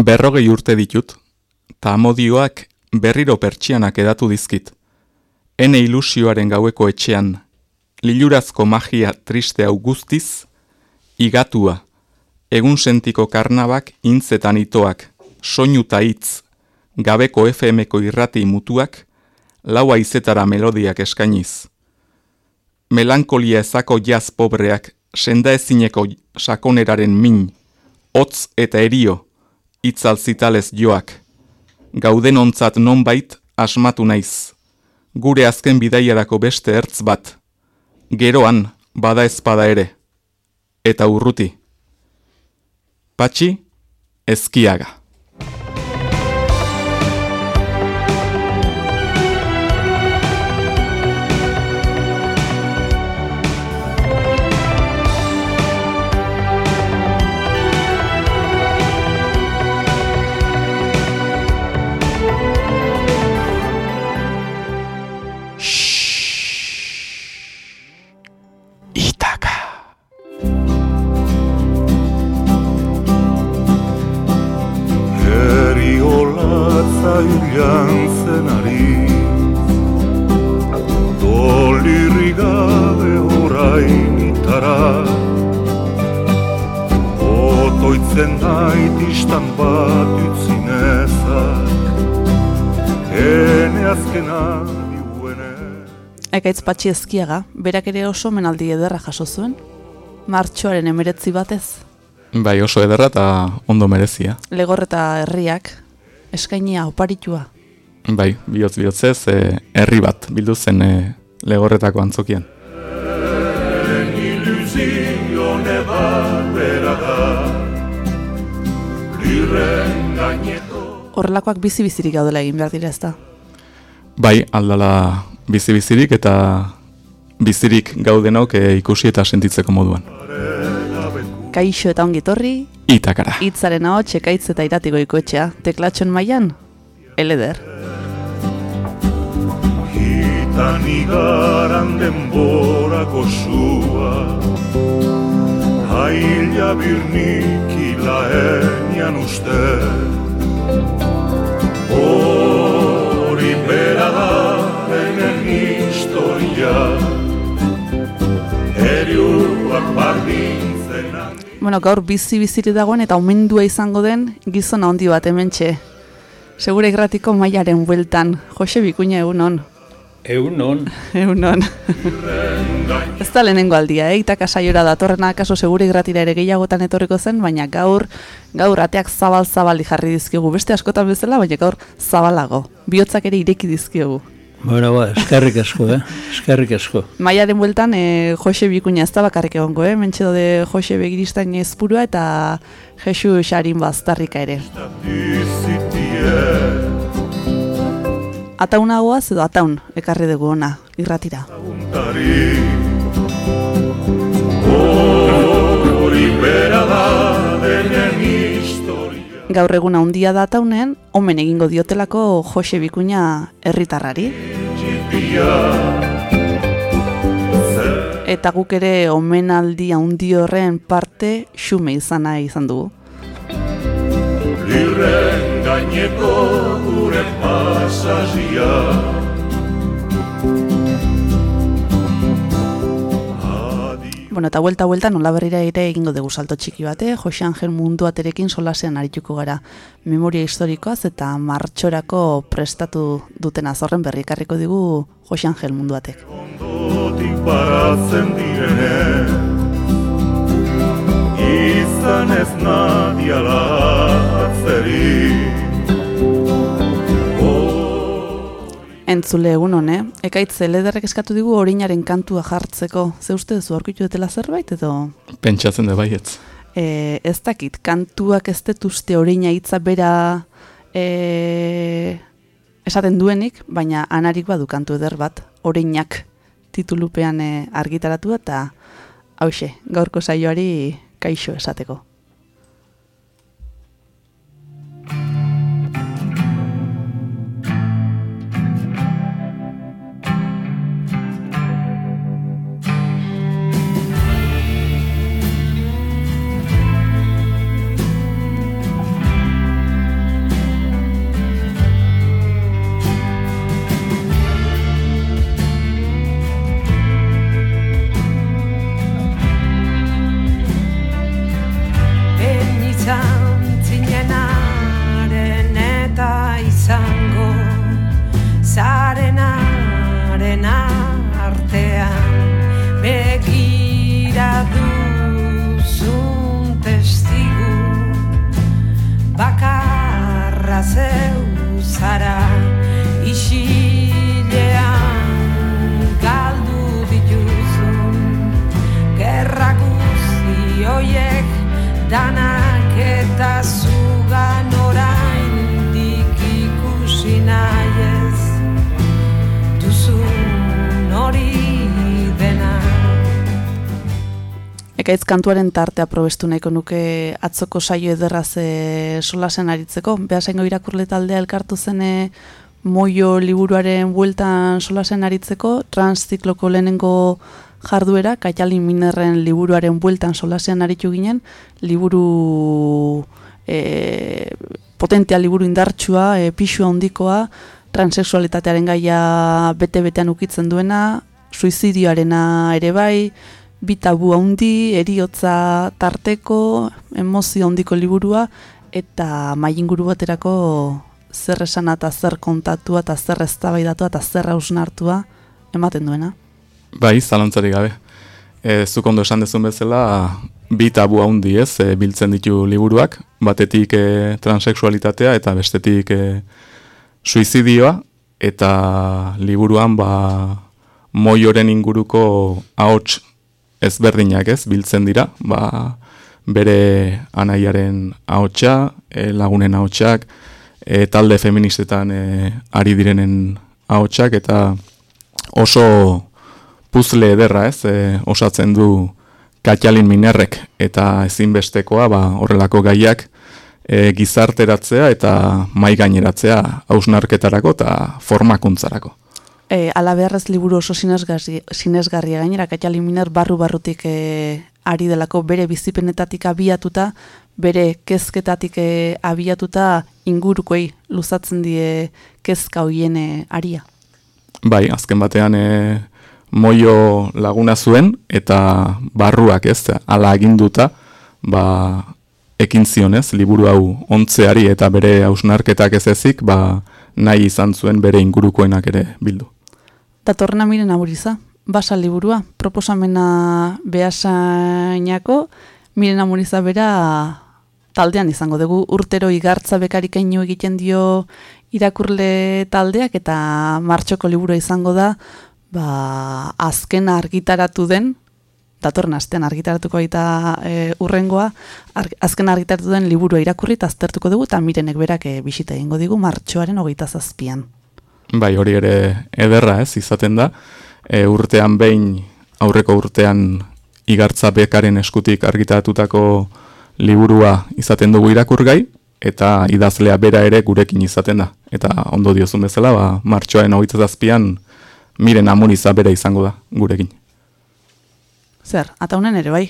Berrogei urte ditut, ta amodioak berriro pertsianak edatu dizkit. Ene ilusioaren gaueko etxean, lilurazko magia triste hau guztiz, igatua, egun sentiko karnabak intzetan itoak, soinu ta hitz, gabeko FM-ko irrati mutuak, laua izetara melodiak eskainiz. Melankolia ezako jaz pobreak, senda ezineko sakoneraren min, hotz eta erio, itzal zitalez joak. Gauden ontzat nonbait asmatu naiz. Gure azken bidaiarako beste ertz bat. Geroan, bada ezpada ere. Eta urruti. Patxi, ezkiaga. Ekaitz patxi ezkiaga, berak ere oso menaldi ederra jaso zuen. Martxoaren emeretzi batez. Bai oso ederra eta ondo merezia. Legorreta herriak, eskainia oparitua. Bai, bihotz bihotzez, e, herri bat bildu zen e, legorretako antzokian. Horrelakoak bizi-bizirik gaudela egin behar dira ez da? Bai, aldala bizi-bizirik eta bizirik gaudenok e, ikusi eta sentitzeko moduan. Kaixo eta ongi torri. Itakara. Itzaren hau txekaitz eta iratiko ikoetxea. Teklatxon maian? Eleder. Hitan igaran denborako zua Haila birnik ilaenian uste Bueno, gaur bizi-biziri dagoen eta omendua izango den gizona handi bat hementxe. Segure gratiko mailaren bueltan. Jose Bikuña egunon. Egunon. Egunon. Ez da lehenengo aldia, eh? Itaka saiora datorrena kaso segure gratira ere gehiagotan etorriko zen, baina gaur, gaur ateak zabal-zabali jarri dizkigu. Beste askotan bezala, baina gaur zabalago. Biotzak ere ireki dizkigu. Bueno, ba, eskerrik asko, eh? Eskerrik asko. Maiaren bueltan, eh, Jose Bikuña ez da bakarrik egongo, eh? Mentxe de Jose Begiristain ezpurua eta Jesu Xarin Baztarrika ere. Ataun hagoaz edo ataun, ekarri dugu ona, irratira. Gaur egun handia da ataunen, omen egingo diotelako Jose Bikuña herritarrari. Eta guk ere omenaldi handi horren parte xume izana izan dugu. Lirren gaineko gure pasazia Bueno, eta vuelta vuelta nola berrira ere egingo dugu salto txiki bate, Jose Angel mundu aterekin solasean arituko gara memoria historikoaz eta martxorako prestatu duten azorren berrikarriko digu Jose Angel mundu atek. Ondotik baratzen direne, izan ez nadiala atzeri, Entzule egun hone, ekaitze lederrek eskatu digu orinaren kantua jartzeko. Ze uste zu aurkitu dutela zerbait edo? Pentsatzen da baietz. E, ez dakit, kantuak ez detuzte orina hitza bera e, esaten duenik, baina anarik badu kantu eder bat, orinak titulupean e, argitaratu eta hause, gaurko saioari kaixo esateko. Kantuaren tartea probestu nahiko nuke atzoko saio ederraz e, solasen aritzeko. Behasengo irakurle taldea elkartu zene moio liburuaren bueltan solasen aritzeko, transzikloko lehenengo jarduera, Kaitali Minerren liburuaren bueltan solasean aritu ginen, liburu e, potentia liburu indartsua, e, pixua ondikoa, transexualitatearen gaia bete-betean ukitzen duena, suizidioarena ere bai, bitabu handi, eriotza tarteko, emozio ondiko liburua, eta mainguru baterako zer esana eta zer kontatua eta zer eztabaidatu eta zer hausnartua ematen duena. Bai, zalantzari gabe. E, zuk ondo esan dezun bezala, bi tabu handi ez, e, biltzen ditu liburuak, batetik e, transexualitatea eta bestetik e, suizidioa, eta liburuan ba, moioren inguruko ahots ezberdinak ez, biltzen dira, ba, bere anaiaren ahotsa, e, lagunen ahotsak, e, talde feministetan e, ari direnen ahotsak eta oso puzle ederra ez, e, osatzen du katxalin minerrek eta ezinbestekoa ba, horrelako gaiak e, gizarteratzea eta mai gaineratzea hausnarketarako eta formakuntzarako. E, ala liburu oso sinesgarria gainera, katxalin miner barru-barrutik e, ari delako bere bizipenetatik abiatuta, bere kezketatik e, abiatuta ingurukoei luzatzen die kezka hoien e, aria. Bai, azken batean e, moio laguna zuen eta barruak ez, ala aginduta, ba, ekin zionez, liburu hau ontzeari eta bere hausnarketak ez ezik, ba, nahi izan zuen bere ingurukoenak ere bildu. Datorrena miren aburiza, basa liburua, proposamena behasainako, miren amuriza bera taldean izango dugu urtero igartza bekarikaino egiten dio irakurle taldeak eta martxoko liburu izango da ba, azken argitaratu den, datorren azten argitaratuko eta e, urrengoa, azken argitaratu den liburua irakurri eta aztertuko dugu eta mirenek berak e, bisita egingo digu martxoaren hogeita zazpian. Bai, hori ere ederra ez, izaten da, e, urtean behin, aurreko urtean igartza bekaren eskutik argitaratutako liburua izaten dugu irakurgai, eta idazlea bera ere gurekin izaten da. Eta ondo diozun bezala, ba, martxoaren hogeita zazpian, miren amuriza bera izango da gurekin. Zer, eta honen ere bai,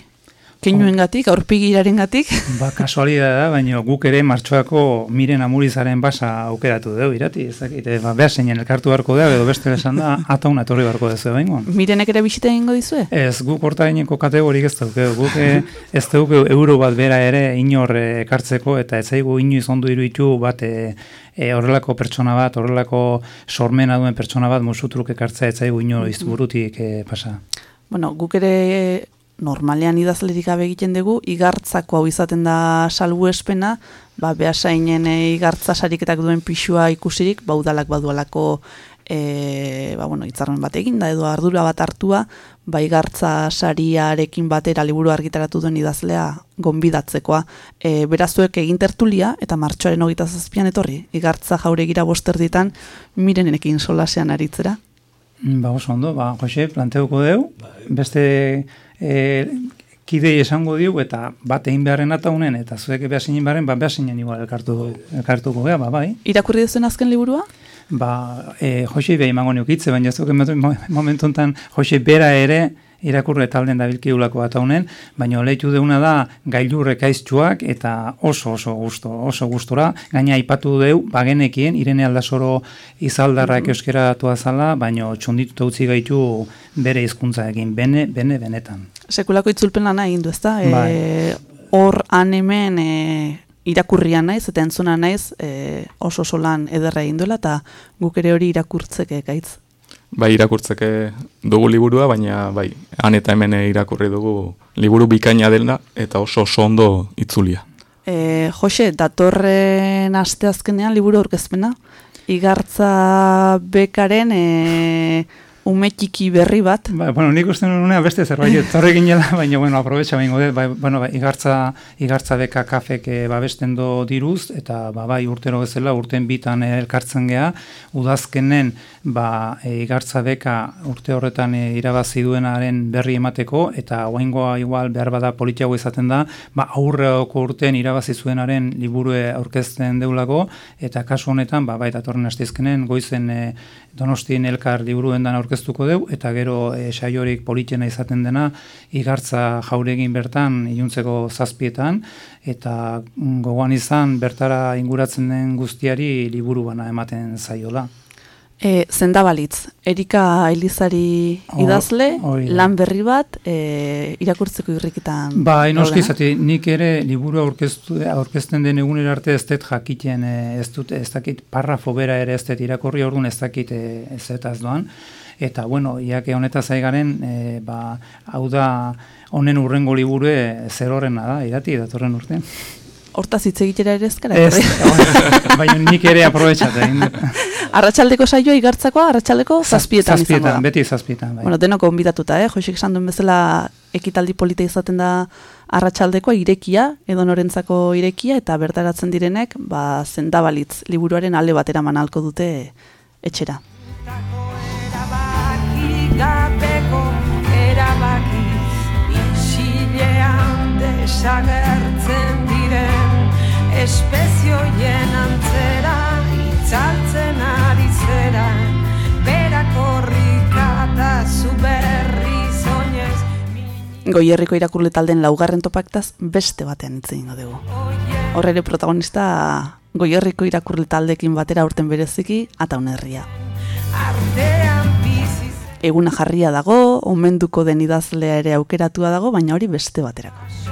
Keinuen gatik, aurpigiraren gatik. Ba, kasualidad da, baina guk ere martxoako miren amurizaren basa aukeratu dugu, irati, ez dakit, e, ba, behar zeinen elkartu beharko da, edo beste esan da, ata una torri beharko duzu, baino. Mirenek ere bisita egingo dizue? Ez, guk horta kategorik ez dugu, guk e, ez dugu euro bat bera ere inor ekartzeko, eta ez zaigu inu izondu iruditu bat e, e, horrelako pertsona bat, horrelako sormena duen pertsona bat musutruk ekartzea ez zaigu ino izburutik e, pasa. Bueno, guk ere normalean idazlerik gabe egiten dugu, igartzako hau izaten da salbu espena, ba, behasainen e, igartza sariketak duen pixua ikusirik, ba, udalak badualako e, ba, bueno, itzarmen bat egin da, edo ardura bat hartua, ba, igartza sariarekin batera liburu argitaratu duen idazlea gonbidatzekoa. E, berazuek egin tertulia, eta martxoaren hogeita zazpian etorri, igartza jauregira bosterditan, mirenenekin solasean aritzera. Ba, oso ondo, ba, Jose, planteuko deu, beste e, kidei esango diu eta bat egin beharren eta unen, eta zuek behar zinen beharren, ba, behar zinen igual elkartu, elkartuko ba, bai. Irakurri duzuen azken liburua? Ba, e, Jose, behi mango niukitze, baina zuke momentu enten, Jose, bera ere, irakurre talden dabilki ulako bat haunen, baina leitu deuna da gailurre kaiztuak eta oso oso gusto, oso gustora, gaina aipatu deu, bagenekien, irene aldasoro izaldarrak mm -hmm. euskera zala, baina txondituta utzi gaitu bere hizkuntza egin, bene, bene, benetan. Sekulako itzulpen lana egin du, ezta? E, bai. hor han hemen e, irakurria naiz eta entzuna naiz e, oso oso lan ederra egin duela eta guk ere hori irakurtzeke gaitz bai irakurtzeke dugu liburua, baina bai, han eta hemen irakurri dugu liburu bikaina dela eta oso oso ondo itzulia. E, Jose, datorren aste azkenean liburu aurkezpena, igartza bekaren e, ume txiki berri bat, Ba, bueno, nik uste nuen beste zerbait etorri ginela, baina bueno, aprobetxa behingo dut, bai, bueno, bai, igartza, igartza beka kafek eh, babesten do diruz, eta ba, bai urtero bezala, urten bitan eh, elkartzen gea, udazkenen ba, e, igartza beka urte horretan e, irabazi duenaren berri emateko, eta oaingoa igual behar bada politiago izaten da, ba, aurreoko urten irabazi zuenaren liburue aurkezten deulako, eta kasu honetan, ba, bai, datorren astizkenen, goizen e, Donostien elkar liburuendan aurkeztuko deu eta gero e, saiorik politena izaten dena igartza jauregin bertan iluntzeko zazpietan eta mm, gogoan izan bertara inguratzen den guztiari liburu bana ematen zaiola. E, zendabalitz, Erika Elizari idazle, da. lan berri bat, e, irakurtzeko irrikitan. Ba, enoski zati, nik ere liburu aurkezten den egunera arte ez dut jakiten, eh, ez dut, ez dakit parrafo bera ere ez dut irakurri orduan ez dakit eh, ez zetaz doan. Eta, bueno, iake honetaz aigaren, e, ba, hau da, honen urrengo liburue zer horrena da, irati datorren urtean. Hortaz hitz egitera ere ezkara. Ez, baina nik ere dut. Arratxaldeko saioa igartzakoa, arratsaldeko zazpietan, izango zazpietan, da. beti zazpietan. Bai. Bueno, denoko onbidatuta, eh? Joixek esan duen bezala ekitaldi polita izaten da arratsaldekoa irekia, edo norentzako irekia, eta bertaratzen direnek, ba, zendabalitz liburuaren alde batera manalko dute etxera. erabaki gabeko erabaki isilean desagertzen espezioien antzera itzaltzen ari zera berakorrika eta zu berri zoinez Goierriko irakurle taldeen laugarren topaktaz beste batean hitz egingo dugu. Hor ere protagonista Goierriko irakurle taldekin batera urten bereziki Ataun herria. artean biziz Eguna jarria dago, omenduko den idazlea ere aukeratua dago, baina hori beste baterako.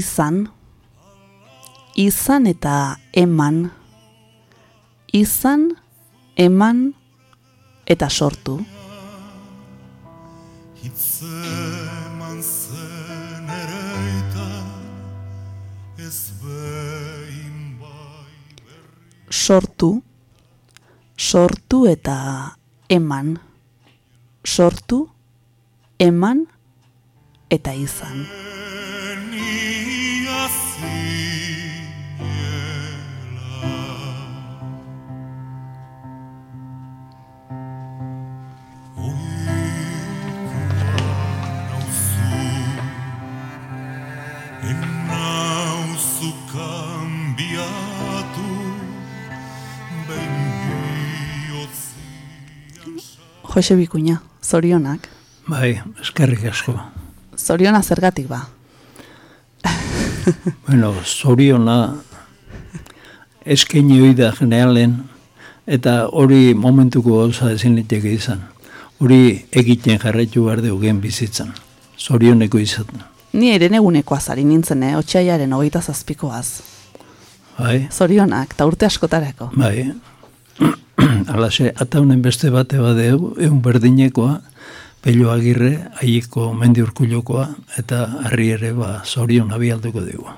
Izan, izan eta eman, izan, eman eta sortu, Hitzeman zen Ez behin bai sortu, sortu eta eman, sortu, eman eta izan. Jose Bikuña, zorionak. Bai, eskerrik asko. Zoriona zergatik ba. Bueno, zoriona eskaini hoi da generalen, eta hori momentuko gauza ezin liteke izan. Hori egiten jarraitu behar dugen bizitzan. Zorioneko izaten. Ni ere negunekoa zari nintzen, eh? Otxaiaren hogeita zazpikoaz. Bai, Zorionak, eta urte askotarako. bai. alaxe, ataunen beste bate badeu, egun berdinekoa, Pello Agirre, aieko mendi urkulokoa, eta harri ere ba, zorion abialduko dugu.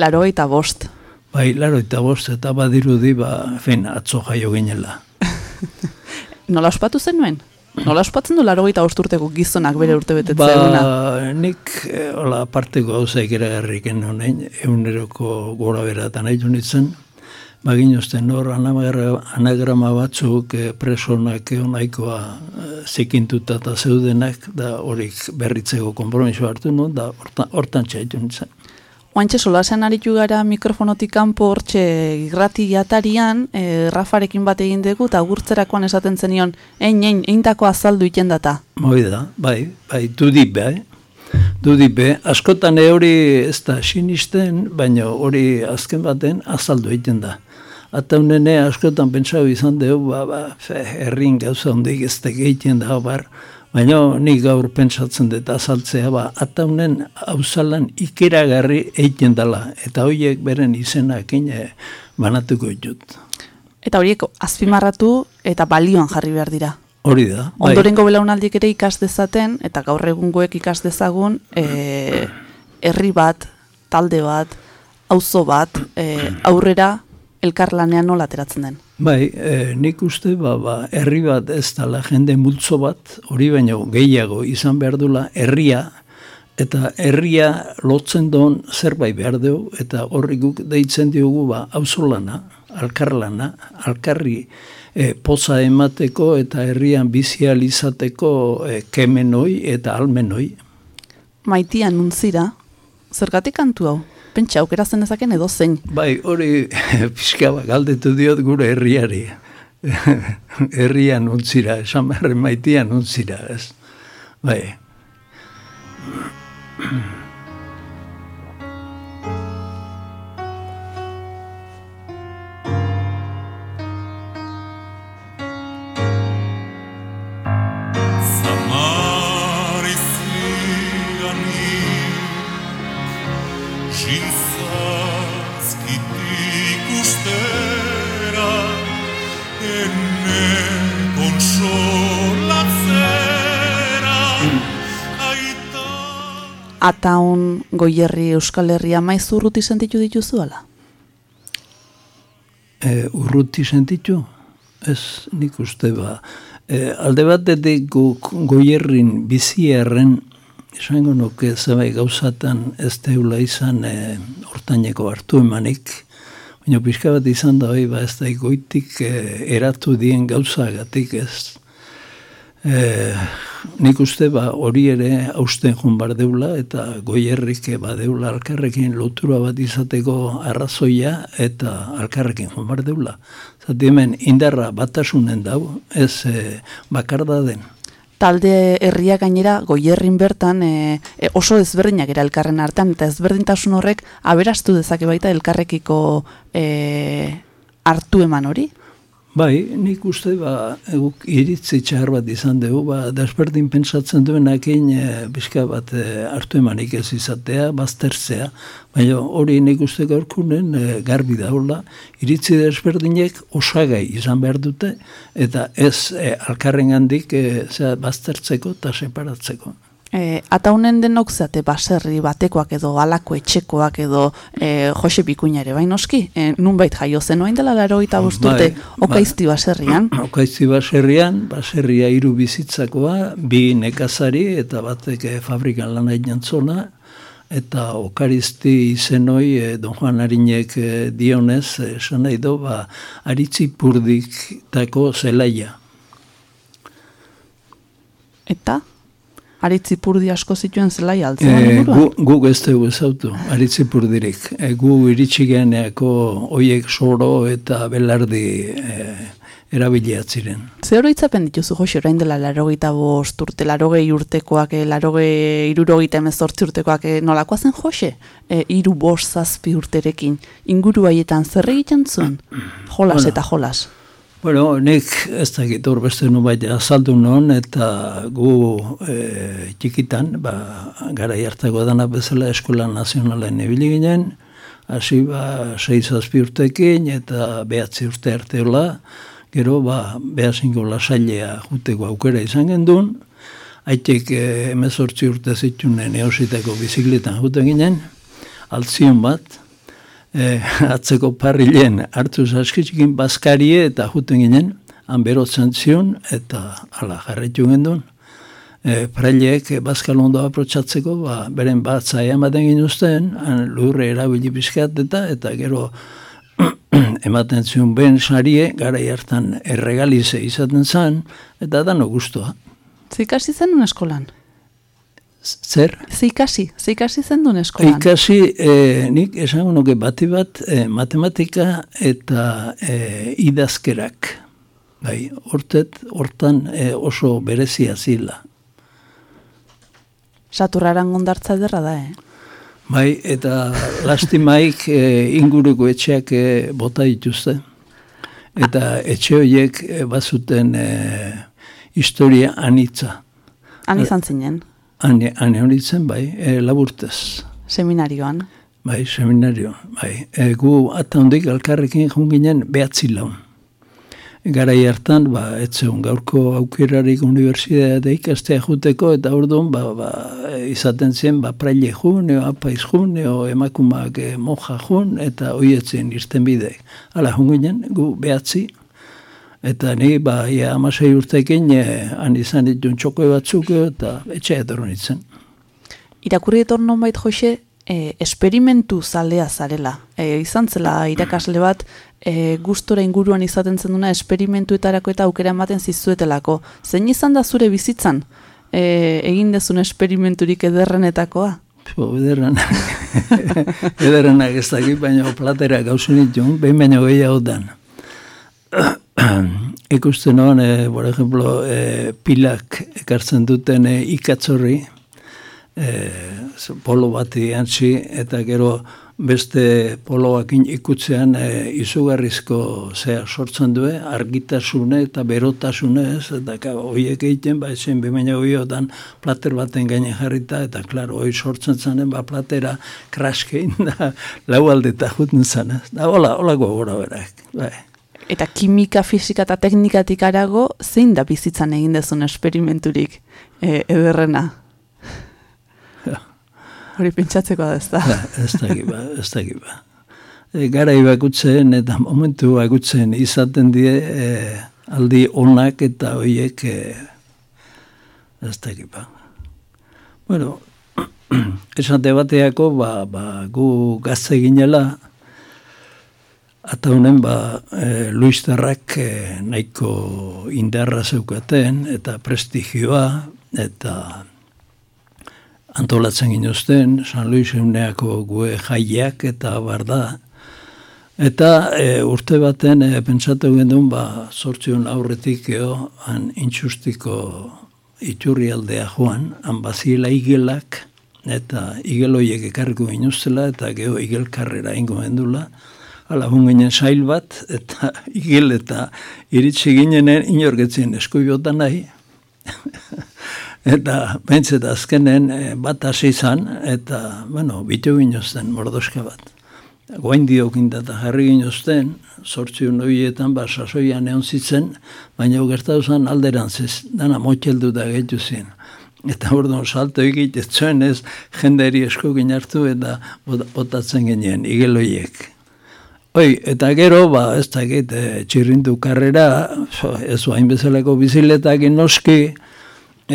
Laro eta bost. Bai, laro eta bost, eta badirudi, ba, fin, atzo jaio ginela. Nola ospatu zenuen? Nola ospatzen du laro bost urteko gizonak bere urte betetzea eguna? Ba, nik, eh, hola, parteko gauzaik eragarriken honein, eguneroko gora beratan nahi nintzen, Bagin usten hor anagrama, batzuk eh, presonak onaikoa eh, zikintuta eta zeudenak, da horik berritzeko kompromiso hartu nun, da hortan, hortan txaitu nintzen. Oantxe solasean aritu gara mikrofonotik kanpo hortxe irrati jatarian, e, Rafarekin bat egin dugu, eta gurtzerakoan esaten zenion, ein, ein, eintako azaldu iten data. Moi da, bai, bai, dudip, bai. Dudip, askotan hori ez da sinisten, baina hori azken baten azaldu egiten da. Ata unene askotan pentsau izan dugu, ba, ba, fe, herrin gauza hondik ez da gehiten da, bar, baina nik gaur pentsatzen dut azaltzea, ba, ata unen hauzalan ikeragarri egiten dela, eta horiek beren izenak ine banatuko ditut. Eta horiek azpimarratu eta balioan jarri behar dira. Hori da. bai. Ondorengo belaunaldik ere ikas dezaten, eta gaur egungoek ikas dezagun, e, herri bat, talde bat, auzo bat, e, aurrera elkarlanean nola ateratzen den. Bai, e, nik uste, ba, ba, herri bat ez dala jende multzo bat, hori baino gehiago izan behar dula herria, eta herria lotzen don zerbait behar dugu, eta horri guk deitzen diogu ba, auzolana, alkarlana, alkarri e, poza emateko eta herrian bizializateko e, kemenoi eta almenoi. Maitia nuntzira, zergatik kantu hau? Pentsa, aukera zen ezaken edo zein. Bai, hori pixka galdetu diot gure herriari. Herrian untzira, esan behar maitian untzira, ez. Bai. Ataun goierri Euskal Herria maiz urruti sentitu dituzu ala? e, urruti sentitu? Ez nik uste ba. E, alde batetik guk goierrin bizierren, esango nuke zebai gauzatan ez deula izan e, hortaineko hartu emanik, baina pixka bat izan da hoi, ba ez da goitik e, eratu dien gauzagatik ez. E, nik uste ba hori ere hausten joan bar deula eta goierrik badeula alkarrekin lotura bat izateko arrazoia eta alkarrekin joan bar deula. Hemen indarra batasunen dago, ez e, bakarda den. Talde herria gainera goierrin bertan e, oso ezberdinak era elkarren artean eta ezberdintasun horrek aberastu dezake baita elkarrekiko e, hartu eman hori. Bai, nik uste ba, guk iritzi txar bat izan dugu, ba, desberdin pentsatzen duenakin e, bizka bat e, hartu emanik ez izatea, baztertzea, baina hori nik uste gaurkunen e, garbi daula, iritzi desberdinek osagai izan behar dute, eta ez e, alkarren handik e, zera, baztertzeko eta separatzeko. E, ataunen denok zate baserri batekoak edo alako etxekoak edo e, Jose Bikuña ere, bai noski? E, nunbait jaio zen oain dela laro eta bosturte, Bai, okaizti baserrian. Okaizti baserrian, baserria hiru bizitzakoa, bi nekazari eta batek eh, fabrikan lan egin zona, eta okarizti izenoi e, Don Juan Arinek e, dionez, eh, esan nahi do, ba, aritzi purdiketako zelaia. Eta, aritzi purdi asko zituen zelai altzen E, e, gu, guk ez dugu ezautu, aritzi purdirik. E, gu iritsi geneako oiek soro eta belardi e, erabiliatziren. Ze oroitzapen dituzu Jose orain dela larogeita bost urte, larogei urtekoak, larogei irurogeita emezortzi urtekoak, nolakoa zen Jose? E, iru bost zazpi urterekin, inguru haietan zer egiten zuen? Jolas Bueno. eta jolas. Bueno, nik ez dakit hor beste nubait azaldu non eta gu e, txikitan, ba, gara hartako dana bezala eskola nazionalen ibili ginen, hasi ba, sei zazpi urtekin eta behatzi urte arteola, gero ba, behasingo lasailea juteko aukera izan gendun, haitek e, emezortzi urte zitunen eositeko bizikletan jute ginen, altzion bat, e, atzeko parrilen hartu zaskitzikin bazkarie eta juten ginen, han berotzen zion eta ala jarretu gendun. E, Praileek bazkal ondo aprotsatzeko, ba, beren bat zaia ematen ginuzten, lurre erabili bizkat eta, eta gero ematen zion ben sarie, gara hartan erregalize izaten zen, eta dano guztua. Zikasi zen eskolan? Zer? Zikasi, zikasi zen duen eskolan? Ikasi, e, nik esan nuke bati bat e, matematika eta e, idazkerak. Bai, hortet, hortan e, oso berezia zila. Saturraran gondartza ederra da, eh? Bai, eta lastimaik e, inguruko etxeak e, bota dituzte. Eta etxe horiek bazuten e, historia anitza. Han izan zinen, Ane, ane horitzen, bai, e, laburtez. seminarioan. Bai, seminario, bai. E, gu ata hondik alkarrekin joan ginen behatzi laun. Garai hartan, ba, etzeun gaurko aukerarik unibertsitatea ikastea juteko, eta orduan, ba, ba, izaten zen, ba, praile jun, eo apaiz jun, eo emakumak e, moja jun, eta hoietzen irten bide. Hala, joan ginen, gu behatzi, eta ni, ba, ia amasei urtekin, e, han izan ditun txoko batzuk, eta etxea etorren itzen. Irakurri etor nonbait Jose, e, esperimentu zalea zarela. E, izan zela irakasle bat, e, gustora inguruan izaten zen duna esperimentuetarako eta aukera ematen zizuetelako. Zein izan da zure bizitzan? E, egin dezun esperimenturik ederrenetakoa? Po, ederrenak, ederrenak ez dakit, baina platera gauzen ditun, behin baino gehiago dan. Ikusten hon, e, por ejemplo, e, pilak ekartzen duten e, ikatzorri, e, polo bati antzi, eta gero beste poloakin ikutzean e, izugarrizko zea sortzen due, argitasune eta berotasune ez, eta ka, hoiek egiten, ba, ezen bimeina hoiotan plater baten gaine jarrita, eta klaro, hoi sortzen zanen, ba, platera kraskein da, lau aldeta juten zen, ez. Da, hola, hola gogora berak, bai. Eta kimika, fisika eta teknikatik arago, zein da bizitzan egin dezun esperimenturik e, ederrena? Hori pentsatzeko da ez da. Ba, ez dakit ba, ez dakit ba. E, gara ibakutzen eta momentu bakutzen izaten die e, aldi onak eta hoiek e, ez dakit ba. Bueno, esate bateako ba, ba, gu gazte ginela Ata honen, ba, e, Luis Terrak e, nahiko indarra zeukaten, eta prestigioa, eta antolatzen ginuzten, San Luis euneako gue jaiak eta barda. Eta e, urte baten e, pentsatu gendun, ba, sortzion aurretik geho, han intxustiko iturri aldea joan, han baziela igelak, eta igeloiek ekarriko ginuztela, eta geho igelkarrera ingo gendula, Hala, ginen sail bat, eta igel eta iritsi ginenen inorgetzen eskuibota nahi. eta bentzet azkenen eh, bat hasi izan, eta, bueno, bitu ginozten mordoska bat. Goain diokin eta jarri ginozten, sortziun horietan, ba, sasoian egon zitzen, baina gertatu zen alderantziz, dana motxeldu da gehitu zen. Eta orduan salto egit, ez zuen ez, jenderi esko hartu eta botatzen genien, igeloiek. Oi, eta gero, ba, ez da egit, e, txirrindu karrera, ez hain bezalako biziletak noski,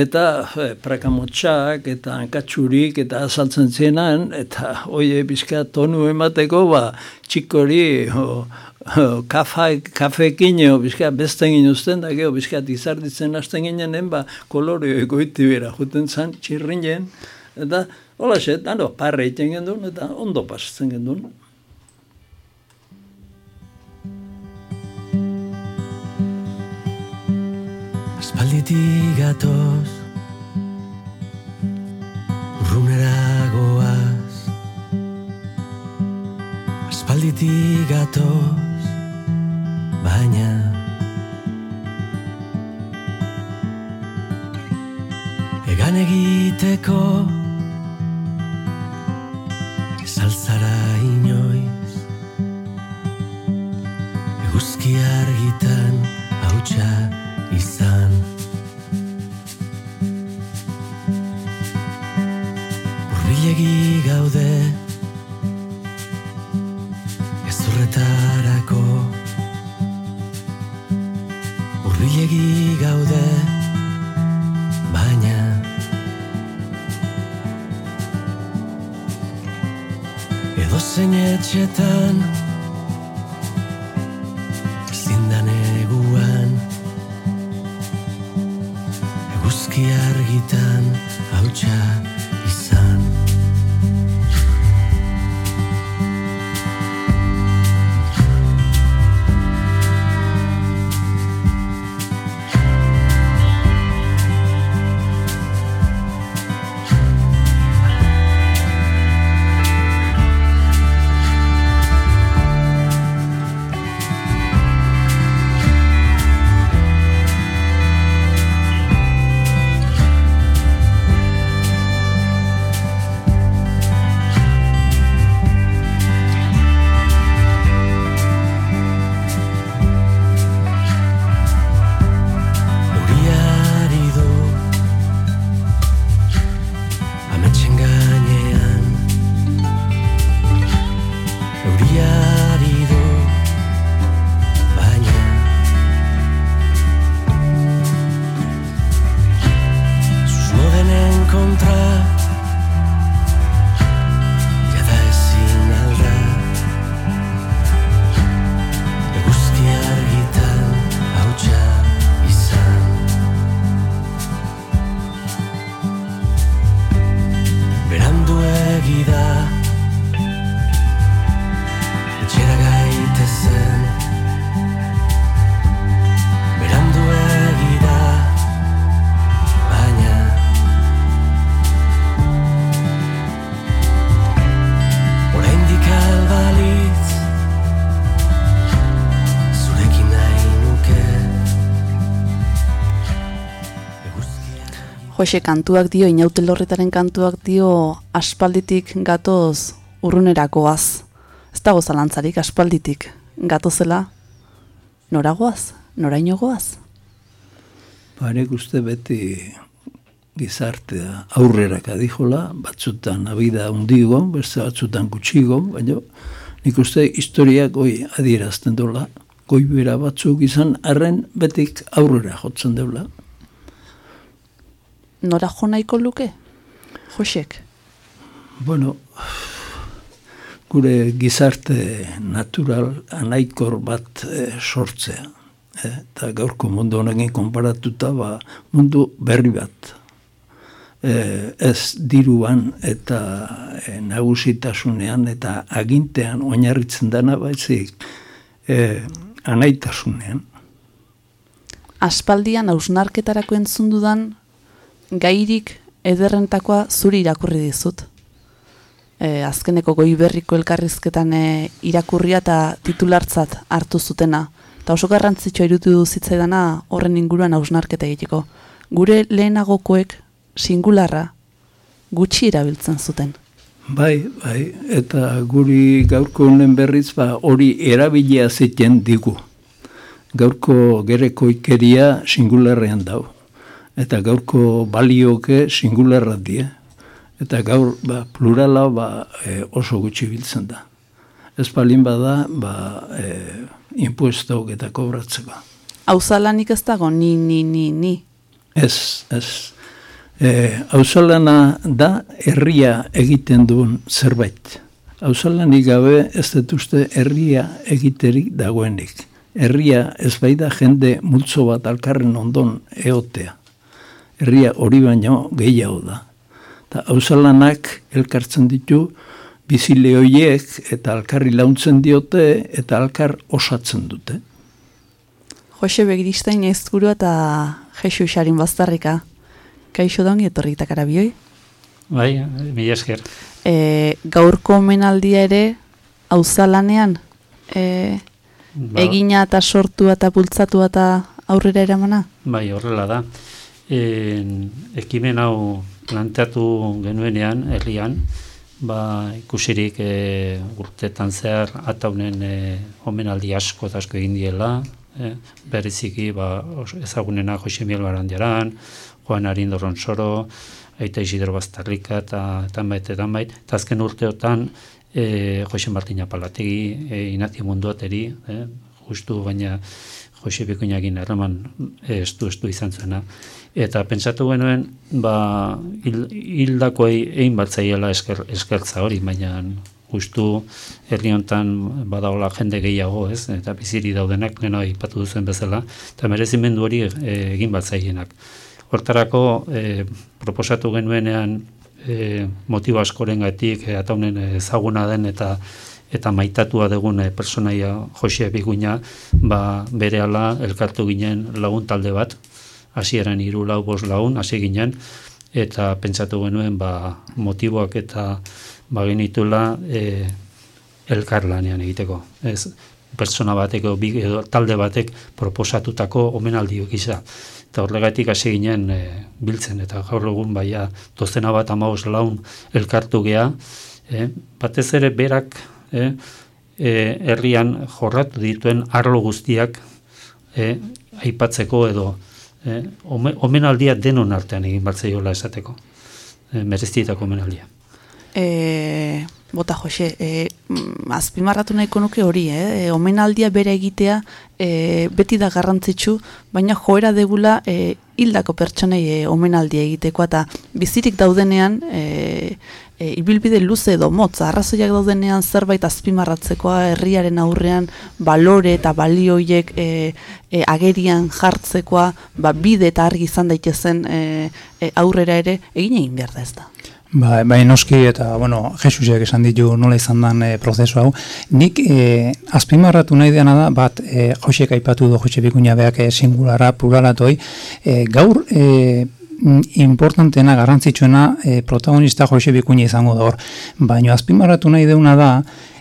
eta e, prakamotxak, eta hankatxurik, eta azaltzen zenan, eta oie bizka tonu emateko, ba, txikori, o, o, kafa, kafekin, o, bizka besten ginuzten, da gero, bizka tizarditzen hasten ginen, ba, kolorio egoiti bera, juten zan, txirrinen, eta, hola xe, parre iten gendun, eta ondo pasatzen gendun. Aspalditik gatoz Urrunera goaz. Aspalditik gatoz Baina Egan egiteko Zaltzara inoiz. Eguzki argitan hautsa Jose kantuak dio, inautel horretaren kantuak dio aspalditik gatoz urrunerakoaz. Ez dago zalantzarik aspalditik gatozela noragoaz, norainogoaz. Barek uste beti gizartea aurrera kadijola, batzutan abida hundigo, beste batzutan gutxigo, baina nik uste historiak goi adierazten dola, goi bera batzuk izan arren betik aurrera jotzen deula. Nora jo nahiko luke? Josek, Bueno, gure gizarte natural anaikor bat eh, sortzea. Eh, eta gaurko mundu honekin konparatuta ba, mundu berri bat. Eh, ez diruan eta eh, nagusitasunean eta agintean oinarritzen dana baizik eh, anaitasunean. aspaldian hausnarketarako entzun dudan gairik ederrentakoa zuri irakurri dizut. E, azkeneko goi berriko elkarrizketan e, irakurria eta titulartzat hartu zutena. Eta oso garrantzitsua irutu zitzaidana horren inguruan hausnarketa egiteko. Gure lehenagokoek singularra gutxi erabiltzen zuten. Bai, bai, eta guri gaurko honen berriz ba, hori erabilia ziten digu. Gaurko gereko ikeria singularrean dau. Eta gaurko balioke singularra die. Eta gaur ba, plurala ba, e, oso gutxi biltzen da. Ez palin bada, ba, e, impuestok eta kobratzeko. Hauzalanik ez dago ni, ni, ni, ni. Ez, ez. E, auzalana da herria egiten duen zerbait. Auzalanik gabe ez dut uste herria egiterik dagoenik. Herria ez bai da jende multzo bat alkarren ondon eotea. Herria hori baino gehiago da. Eta auzalanak elkartzen ditu bizile hoiek eta alkarri launtzen diote eta alkar osatzen dute. Jose Begiristain ezkuru eta Jesu Xarin Baztarrika. Kaixo da ongi etorritak arabioi. Bai, mila esker. E, gaurko omenaldia ere auzalanean e, Ba, egina eta sortua eta bultzatua eta aurrera eramana. Bai, horrela da. En, ekimen hau planteatu genuenean, herrian, ba, ikusirik e, urtetan zehar ataunen e, omenaldi asko eta asko egin diela, eh? bereziki ba, ezagunena Jose Miel Barandiaran, Juan Arindorron Soro, Aita Isidro Bastarrika eta tanbait, eta tanbait, eta azken urteotan e, Jose Martina Palategi, e, Inazio Munduateri, eh? Justu baina Jose Bikuñakin erraman e, estu estu izan zuena. Eta pentsatu genuen, ba, hil, hildakoei egin bat zaiela esker, eskertza hori, baina justu herri hontan badaola jende gehiago, ez? Eta biziri daudenak, leno aipatu duzuen bezala, eta merezimendu hori e, egin bat zaienak. Hortarako e, proposatu genuenean e, motibo askorengatik e, ataunen ezaguna den eta eta maitatua dugun e, personaia Jose Biguina, ba berehala elkartu ginen lagun talde bat, hasieran hiru lau bost lagun hasi ginen eta pentsatu genuen ba motiboak eta ba genitula e, elkarlanean egiteko. Ez pertsona batek edo, bi- edo talde batek proposatutako omenaldi gisa. Eta horregatik hasi ginen e, biltzen eta gaur egun baia dozena bat amaus laun elkartu gea, e, batez ere berak e, e, jorratu dituen arlo guztiak e, aipatzeko edo e, ome- omenaldia denon artean egin batzaiola esateko. E, merezitako omenaldia. E, bota Jose, e, azpimarratu nahiko nuke hori, eh? E, omenaldia bere egitea e, beti da garrantzitsu, baina joera degula e, hildako pertsonei e, omenaldia egiteko eta bizirik daudenean e, e, ibilbide luze edo motz, arrazoiak daudenean zerbait azpimarratzekoa herriaren aurrean balore eta balioiek e, e, agerian jartzekoa, ba, bide eta argi izan daitezen e, e, aurrera ere egin egin behar da ez da. Ba, bai noski eta, bueno, Jesusek esan ditu nola izan dan e, prozesu hau. Nik e, azpimarratu nahi dena da, bat, e, Josek aipatu du, Jose Bikuña beak e, singulara, pluralatoi, e, gaur e, importantena, garrantzitsuena e, protagonista Jose Bikuña izango da hor. Baina azpimarratu nahi deuna da,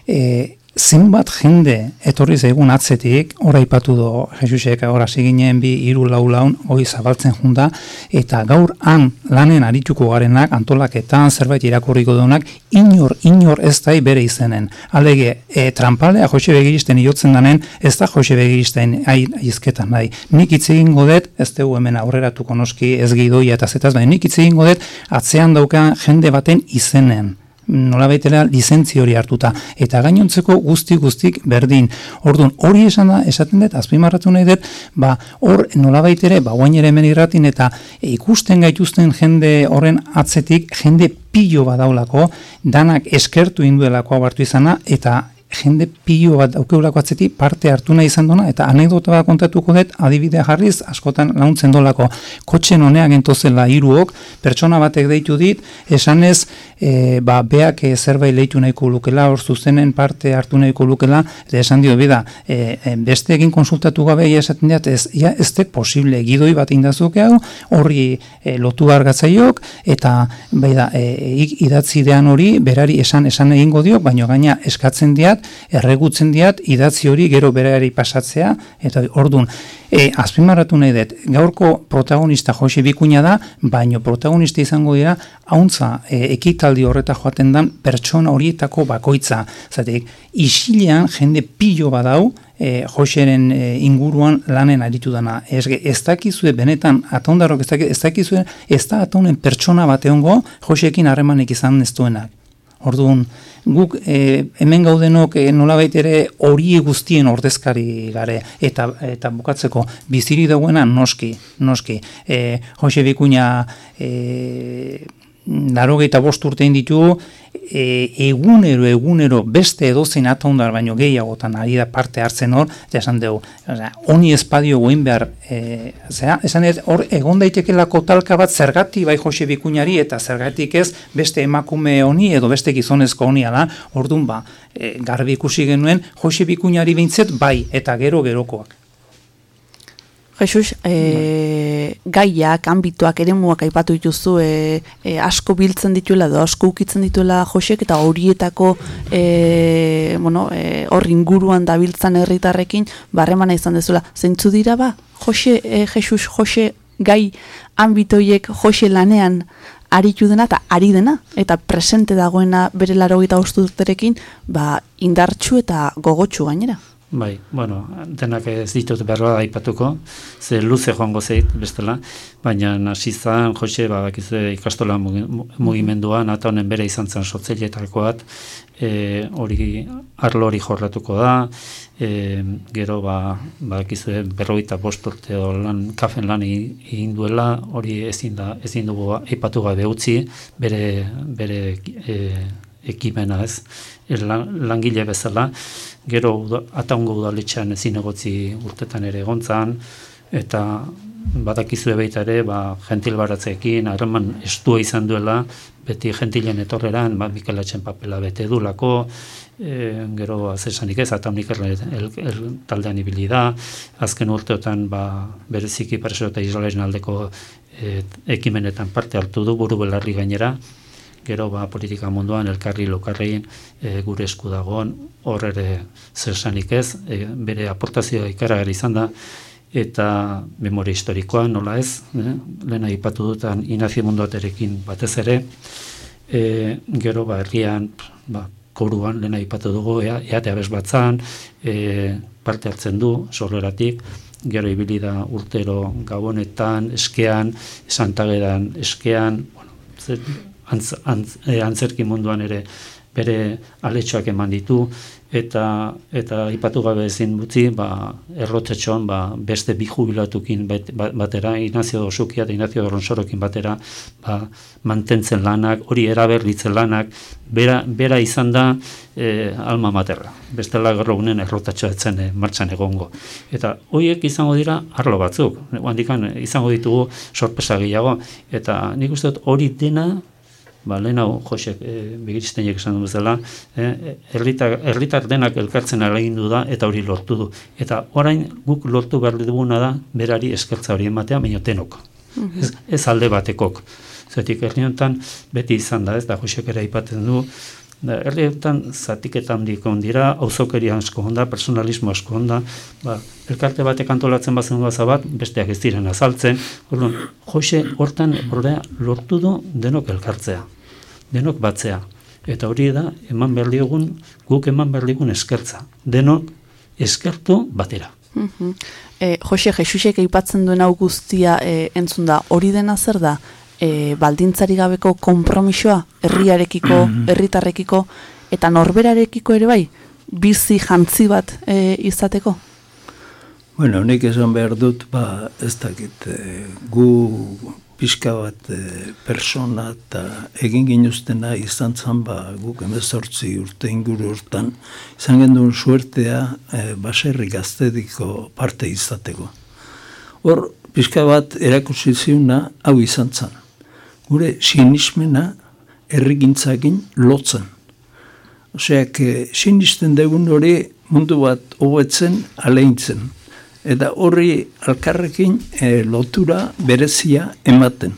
e, zenbat jende etorri zaigun atzetik, ora aipatu do Jesusek ora ginen bi hiru lau laun hoi zabaltzen junta eta gaur han lanen arituko garenak antolaketan zerbait irakurriko duenak inor inor ez da bere izenen. Alege e, trampalea Jose Begiristen iotzen danen ez da Jose Begiristen ai hizketan nahi. Nik hitz egingo dut ez dugu hemen aurreratuko noski ez gidoia eta zetaz baina nik hitz egingo dut atzean daukan jende baten izenen nolabaitera lizentzia hori hartuta eta gainontzeko guzti guztik berdin. Orduan hori esan da esaten dut azpimarratu nahi dut, ba hor nolabaitere ba guain ere hemen irratin eta ikusten gaituzten jende horren atzetik jende pilo badaulako, danak eskertu induelako abartu izana eta jende pilo bat daukeulako atzetik parte hartu nahi izan duna, eta anekdota bat kontatuko dut, adibidea jarriz, askotan launtzen dolako, kotxen honea gentozela hiruok, pertsona batek deitu dit, esanez, e, ba, beak e, zerbait leitu nahiko lukela, hor zuzenen parte hartu nahiko lukela, eta esan dio, bida, e, e, beste egin konsultatu gabe, esaten diat, ez, ja, ez tek posible, gidoi bat indazuke hau, horri e, lotu argatzaiok, eta, bai da, e, idatzi dean hori, berari esan esan egingo dio, baino gaina eskatzen diat, erregutzen diat, idatzi hori gero berari pasatzea, eta ordun e, azpimarratu nahi dut, gaurko protagonista Jose Bikuña da, baino protagonista izango dira, hauntza e, ekitaldi horreta joaten dan pertsona horietako bakoitza. Zatek, isilean jende pilo badau, e, Joseren e, inguruan lanen aritu dana. Ez, ez dakizue benetan, ataundarok ez, daki- ez dakizue, ez da ataunen pertsona bat egongo Josekin harremanik izan ez duenak. Orduan, guk e, hemen gaudenok e, nolabait ere hori guztien ordezkari gare eta eta bukatzeko biziri dagoena noski, noski. E, Jose Bikuña e, larogeita bost urtein ditu, e, egunero, egunero, beste edozein ataundar baino gehiagotan ari da parte hartzen hor, eta esan dugu, honi espadio goin behar, e, zera, esan ez, hor egon daitekelako talka bat zergatik bai Jose Bikuñari eta zergatik ez beste emakume honi edo beste gizonezko honi ala, orduan ba, e, garbi ikusi genuen Jose Bikuñari behintzet bai eta gero gerokoak. Jesus, e, gaiak, ambituak, eremuak aipatu dituzu, e, e, asko biltzen dituela edo asko ukitzen dituela Josek eta horietako e, bueno, e, hor inguruan dabiltzan herritarrekin barremana izan dezula. Zeintzu dira ba, Jose, e, Jesus, Jose gai ambitoiek Jose lanean aritu dena eta ari dena, eta presente dagoena bere laro urterekin, ba, indartxu eta gogotxu gainera. Bai, bueno, denak ez ditut berroa aipatuko, ze luze joango zeit bestela, baina hasi zan, Jose, ba, bakizu ikastola mugi- mu- mugimenduan, eta honen bere izan zen sotzailetako bat, e, hori arlo hori jorratuko da, e, gero ba, berrogeita bost urte edo lan, kafen lan egin egin duela, hori ezin da, ezin dugu aipatu gabe utzi, bere, bere e, ekimena ez, e, langile bezala, gero ataungo udaletxean ezin egotzi urtetan ere egontzan, eta badakizue baita ere, ba, gentil baratzeekin, harreman estua izan duela, beti gentilen etorreran, ba, Mikelatxen papela bete dulako, e, gero azesanik ez, eta unik taldean ibili da, azken urteotan ba, bereziki preso eta Israelen aldeko e, ekimenetan parte hartu du buru belarri gainera, gero ba, politika munduan elkarri lokarri e, gure esku dagoen, hor ere zer esanik ez, e, bere aportazioa ikaragarri izan da, eta memoria historikoa, nola ez, eh? lehen aipatu dutan Inazio Munduaterekin batez ere, e, gero ba, herrian, ba, koruan, lehen aipatu dugu, ea, eate abez batzan, e, parte hartzen du, sorreratik, gero ibili da urtero gabonetan, eskean, santageran eskean, bueno, zer, antz, antz, e, antzerki munduan ere bere aletxoak eman ditu, eta eta aipatu gabe ezin utzi ba errotetxoan ba beste bi jubilatukin bet- ba- batera Ignacio Osukia eta Ignacio Doronsorokin batera ba, mantentzen lanak hori eraberritzen lanak bera, bera izan da e, alma materra. Bestela gaur egunen errotatxoa etzen e, martxan egongo. Eta horiek izango dira arlo batzuk. Handikan izango ditugu sorpresa gehiago. Eta nik uste dut hori dena ba, lehen hau Josek e, begiristeinek esan du bezala, e, herritar, herritar denak elkartzen alegindu da eta hori lortu du. Eta orain guk lortu behar duguna da berari eskertza hori ematea, baina tenok. ez, ez alde batekok. Zetik honetan beti izan da, ez da Josek ere aipatzen du, da, herri honetan zatiketa handik egon dira, auzokeria asko honda, personalismo asko honda, ba, elkarte batek antolatzen bazen gauza bat, besteak ez diren azaltzen, orduan, Jose hortan ordea lortu du denok elkartzea, denok batzea. Eta hori da, eman behar diogun, guk eman behar diogun eskertza. Denok eskertu batera. E, Jose, Jesusek aipatzen duen hau guztia e, entzun da, hori dena zer da? E, baldintzari gabeko konpromisoa, herriarekiko, herritarrekiko, eta norberarekiko ere bai, bizi jantzi bat e, izateko? Bueno, nik esan behar dut, ba, ez dakit, e, gu pixka bat e, persona eta egin ginuztena izan zan, ba, guk emezortzi urte inguru urtan, izan genduen suertea e, baserri gaztediko parte izateko. Hor, pixka bat erakusi ziuna hau izan zan. Gure sinismena errigintzakin lotzen. Oseak, sinisten degun hori mundu bat hobetzen aleintzen. Eta horri alkarrekin e, lotura berezia ematen.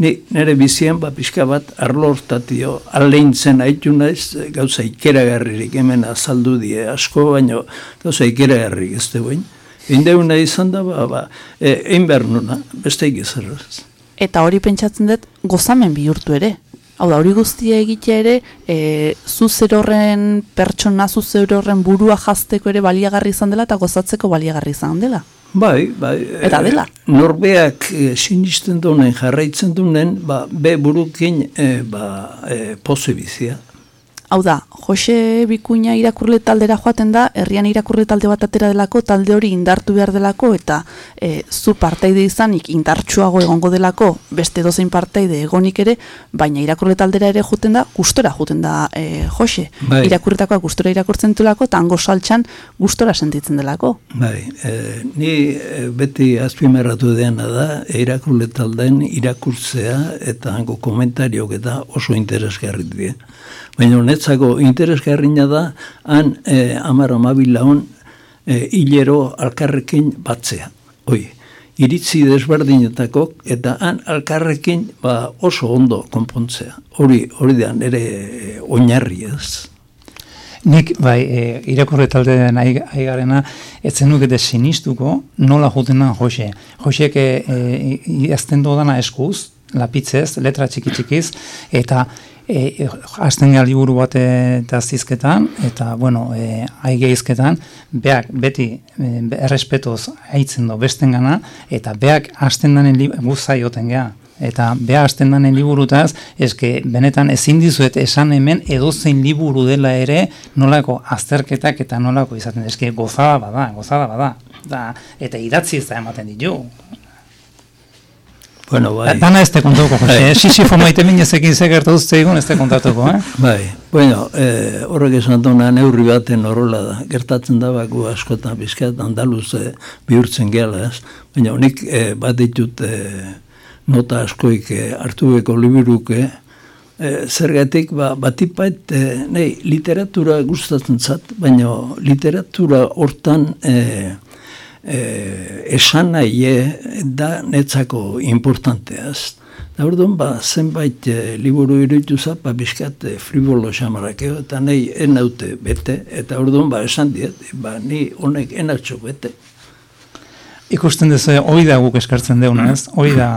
Ni nire bizian ba pixka bat arlo hortatio aleintzen haitu naiz gauza ikeragarririk hemen azaldu die asko, baino gauza ikeragarrik ez duen. Indeuna izan da, ba, ba, e, egin behar nuna, beste egizarraz. Eta hori pentsatzen dut gozamen bihurtu ere. Hau da, hori guztia egitea ere, e, zu zer horren pertsona, zu zer horren burua jazteko ere baliagarri izan dela eta gozatzeko baliagarri izan dela. Bai, bai. Eta eh, dela. Norbeak e, sinisten dunen, jarraitzen dunen, ba, be burukin e, ba, e, poze bizia. Hau da, Jose Bikuña irakurle taldera joaten da, herrian irakurle talde bat atera delako, talde hori indartu behar delako, eta e, zu parteide izanik indartsuago egongo delako, beste dozein parteide egonik ere, baina irakurle taldera ere juten da, gustora juten da e, Jose. Bai. Irakurretakoa gustora irakurtzen delako, eta hango saltxan gustora sentitzen delako. Bai, e, ni e, beti azpimarratu dena da, irakurle talden irakurtzea eta hango komentariok eta oso interesgarri die. Baina honetzako interesgarrina da, han e, amar amabilaun e, hilero alkarrekin batzea. Oi, iritzi desberdinetako eta han alkarrekin ba, oso ondo konpontzea. Hori, hori da nire oinarri ez. Nik, bai, e, irakurre talde nahi, nahi garena, etzen nukete sinistuko nola jutena Jose. Josek e, e, idazten dodana eskuz, lapitzez, letra txiki txikiz, eta e, e, hasten gara liburu bat eta zizketan, eta, bueno, e, aigeizketan, beak beti e, errespetoz haitzen do besten gana, eta beak hasten danen guzai oten geha. Eta beha hasten danen liburutaz, eske benetan ezin dizuet esan hemen edozein liburu dela ere nolako azterketak eta nolako izaten. Eske gozada bada, gozada bada. Da, eta idatzi ez da ematen ditu. Bueno, bai. Dana ez te kontatuko, Jose. Sisifo maite minezekin zegertu duzte egun ez te kontatuko, eh? Bai, bueno, eh, horrek esan duna neurri baten horrela da. Gertatzen da baku askotan bizkat andaluz eh, bihurtzen gehala, ez? Baina honik eh, bat ditut eh, nota askoik eh, hartu beko liburuke, eh, zergatik ba, batipait eh, nei, literatura gustatzen zat, baina literatura hortan eh, eh, esan nahi eh, da netzako importanteaz. Da orduan, ba, zenbait eh, liburu iruditu zat, ba, bizkat eh, frivolo xamarakeo, eta nahi enaute bete, eta orduan, ba, esan diet, ba, ni honek enatxo bete. Ikusten duzu, hoi da guk eskartzen deuna, ez? Hoi da,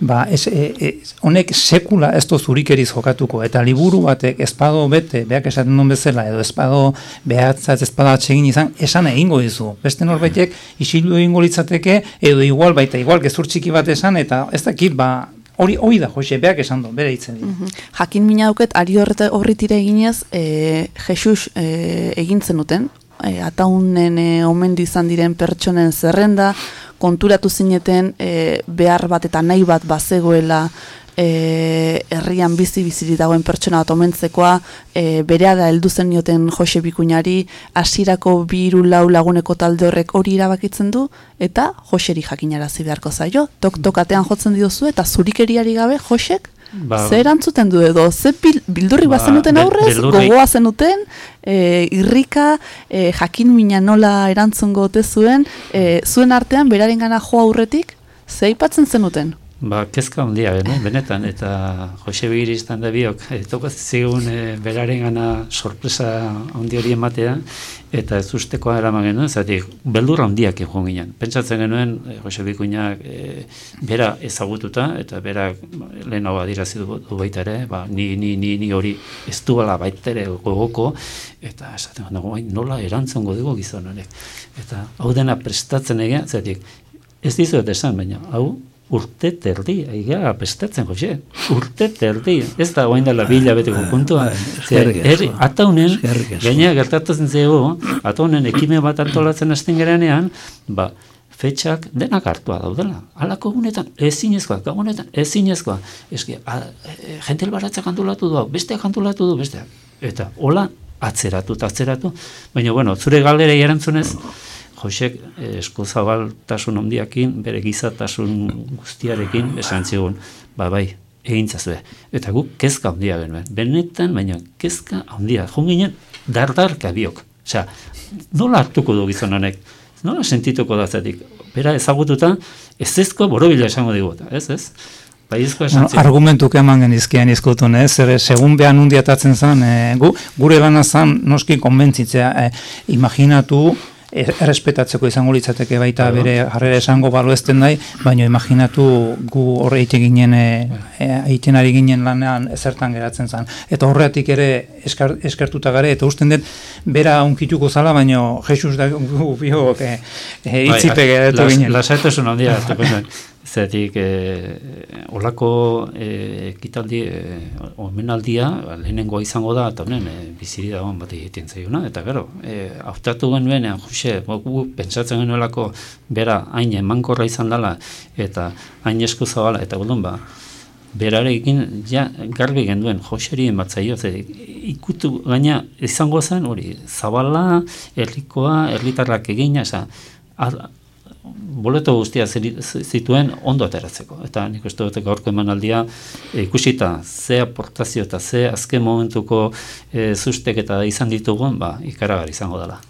ba, ez, e, e, honek sekula ez du zurikeriz jokatuko, eta liburu batek espado bete, beak esaten duen bezala, edo espado behatzat espada atsegin izan, esan egingo dizu. Beste norbaitek isilu egingo litzateke, edo igual baita, igual gezur txiki bat esan, eta ez dakit, ba, hori hori da, Jose, beak esan du, bere hitzen. Mhm. Jakin mina duket, ari horri tira eginez, e, Jesus e, egintzen duten, e, ataunen e, omen izan diren pertsonen zerrenda, konturatu zineten e, behar bat eta nahi bat bazegoela e, herrian bizi biziri dagoen pertsona bat omentzekoa, e, berea da heldu zen nioten Jose Bikuñari, hasierako bi hiru lau laguneko talde horrek hori erabakitzen du, eta Joseri jakinarazi beharko zaio, tok tokatean jotzen diozu, eta zurikeriari gabe Josek Ba, Ze erantzuten du edo, ze bil, bildurri Ba, bazenuten aurrez, beldurri. gogoa zenuten, e, irrika, e, jakin mina nola erantzungo ote zuen, e, zuen artean beraren gana joa aurretik, ze aipatzen zenuten? Ba, kezka handia, no? benetan, eta Jose Begiri izan da biok, e, toko zigun e, beraren gana sorpresa handi hori ematea, eta ez ustekoa eraman genuen, zatik, beldur handiak egon ginen. Pentsatzen genuen, e, Jose Bikuinak e, bera ezagututa, eta bera lehenago adirazi du, du baita ere, ba, ni, ni, ni, ni hori ez duela baita ere gogoko, eta esaten nago, "Bai, nola erantzongo dugu gizon honek. Eta hau dena prestatzen egia, zatik, ez dizuet esan, baina hau urte terdi, aiga, prestatzen Jose, urte terdi, ez da guain dela bila beteko Ze, eskerrik asko. herri- ataunen, gaina gertatzen zego, ataunen ekimen bat antolatzen hasten gerenean, ba, fetxak denak hartua daudela. Halako gunetan, ezinezkoa, gabonetan, ezinezkoa. Eski, a, e, jentel baratzak antolatu du, besteak antolatu du, besteak. Eta, hola, atzeratu eta atzeratu. Baina, bueno, zure galdera erantzunez, Josek eh, eskuzabaltasun handiakin, bere gizatasun guztiarekin, esan zigun, ba bai, egintzazue. Eta guk kezka handia genuen. Benetan, baina kezka handia. Jun ginen, dardarka biok. Osea, nola hartuko du gizon honek? Nola sentituko da zetik? Bera ezagututa, ez ezko borobila esango digut, ez ez? Baizko esan Bueno, argumentuk eman genizkian izkutun, ez? Zer, segun behan undiatatzen zen, e, gu, gure lana zen noski konbentzitzea, e, imaginatu, errespetatzeko izango litzateke baita Claro. bere jarrera esango balu ezten dai, baina imaginatu gu horre egite ginen, e, e, egiten ari ginen lanean ezertan geratzen zen. Eta horretik ere eskar, eskertuta gare, eta usten dut, bera unkituko zala, baina Jesus da gu biok e, e, itzipe geratu las- ginen. Lasaitasun handia nuen. Zeratik, eh, olako eh, ekitaldi, eh, omenaldia, lehenengoa izango da, eta honen, eh, biziri dagoen bat egiten zaiuna, eta gero, eh, hautatu genuenean, Jose, gu- pentsatzen genuelako, bera, hain emankorra izan dela, eta hain esku zabala, eta gudun ba, berarekin ja garbi genduen Joseri ematzaio ze ikutu gaina izango zen hori zabala herrikoa herritarrak egina esa boleto guztia zituen ondo ateratzeko eta nik uste dut gaurko emanaldia e, ikusita ze aportazio eta ze azken momentuko e, zustek eta izan ditugun ba ikaragarri izango dela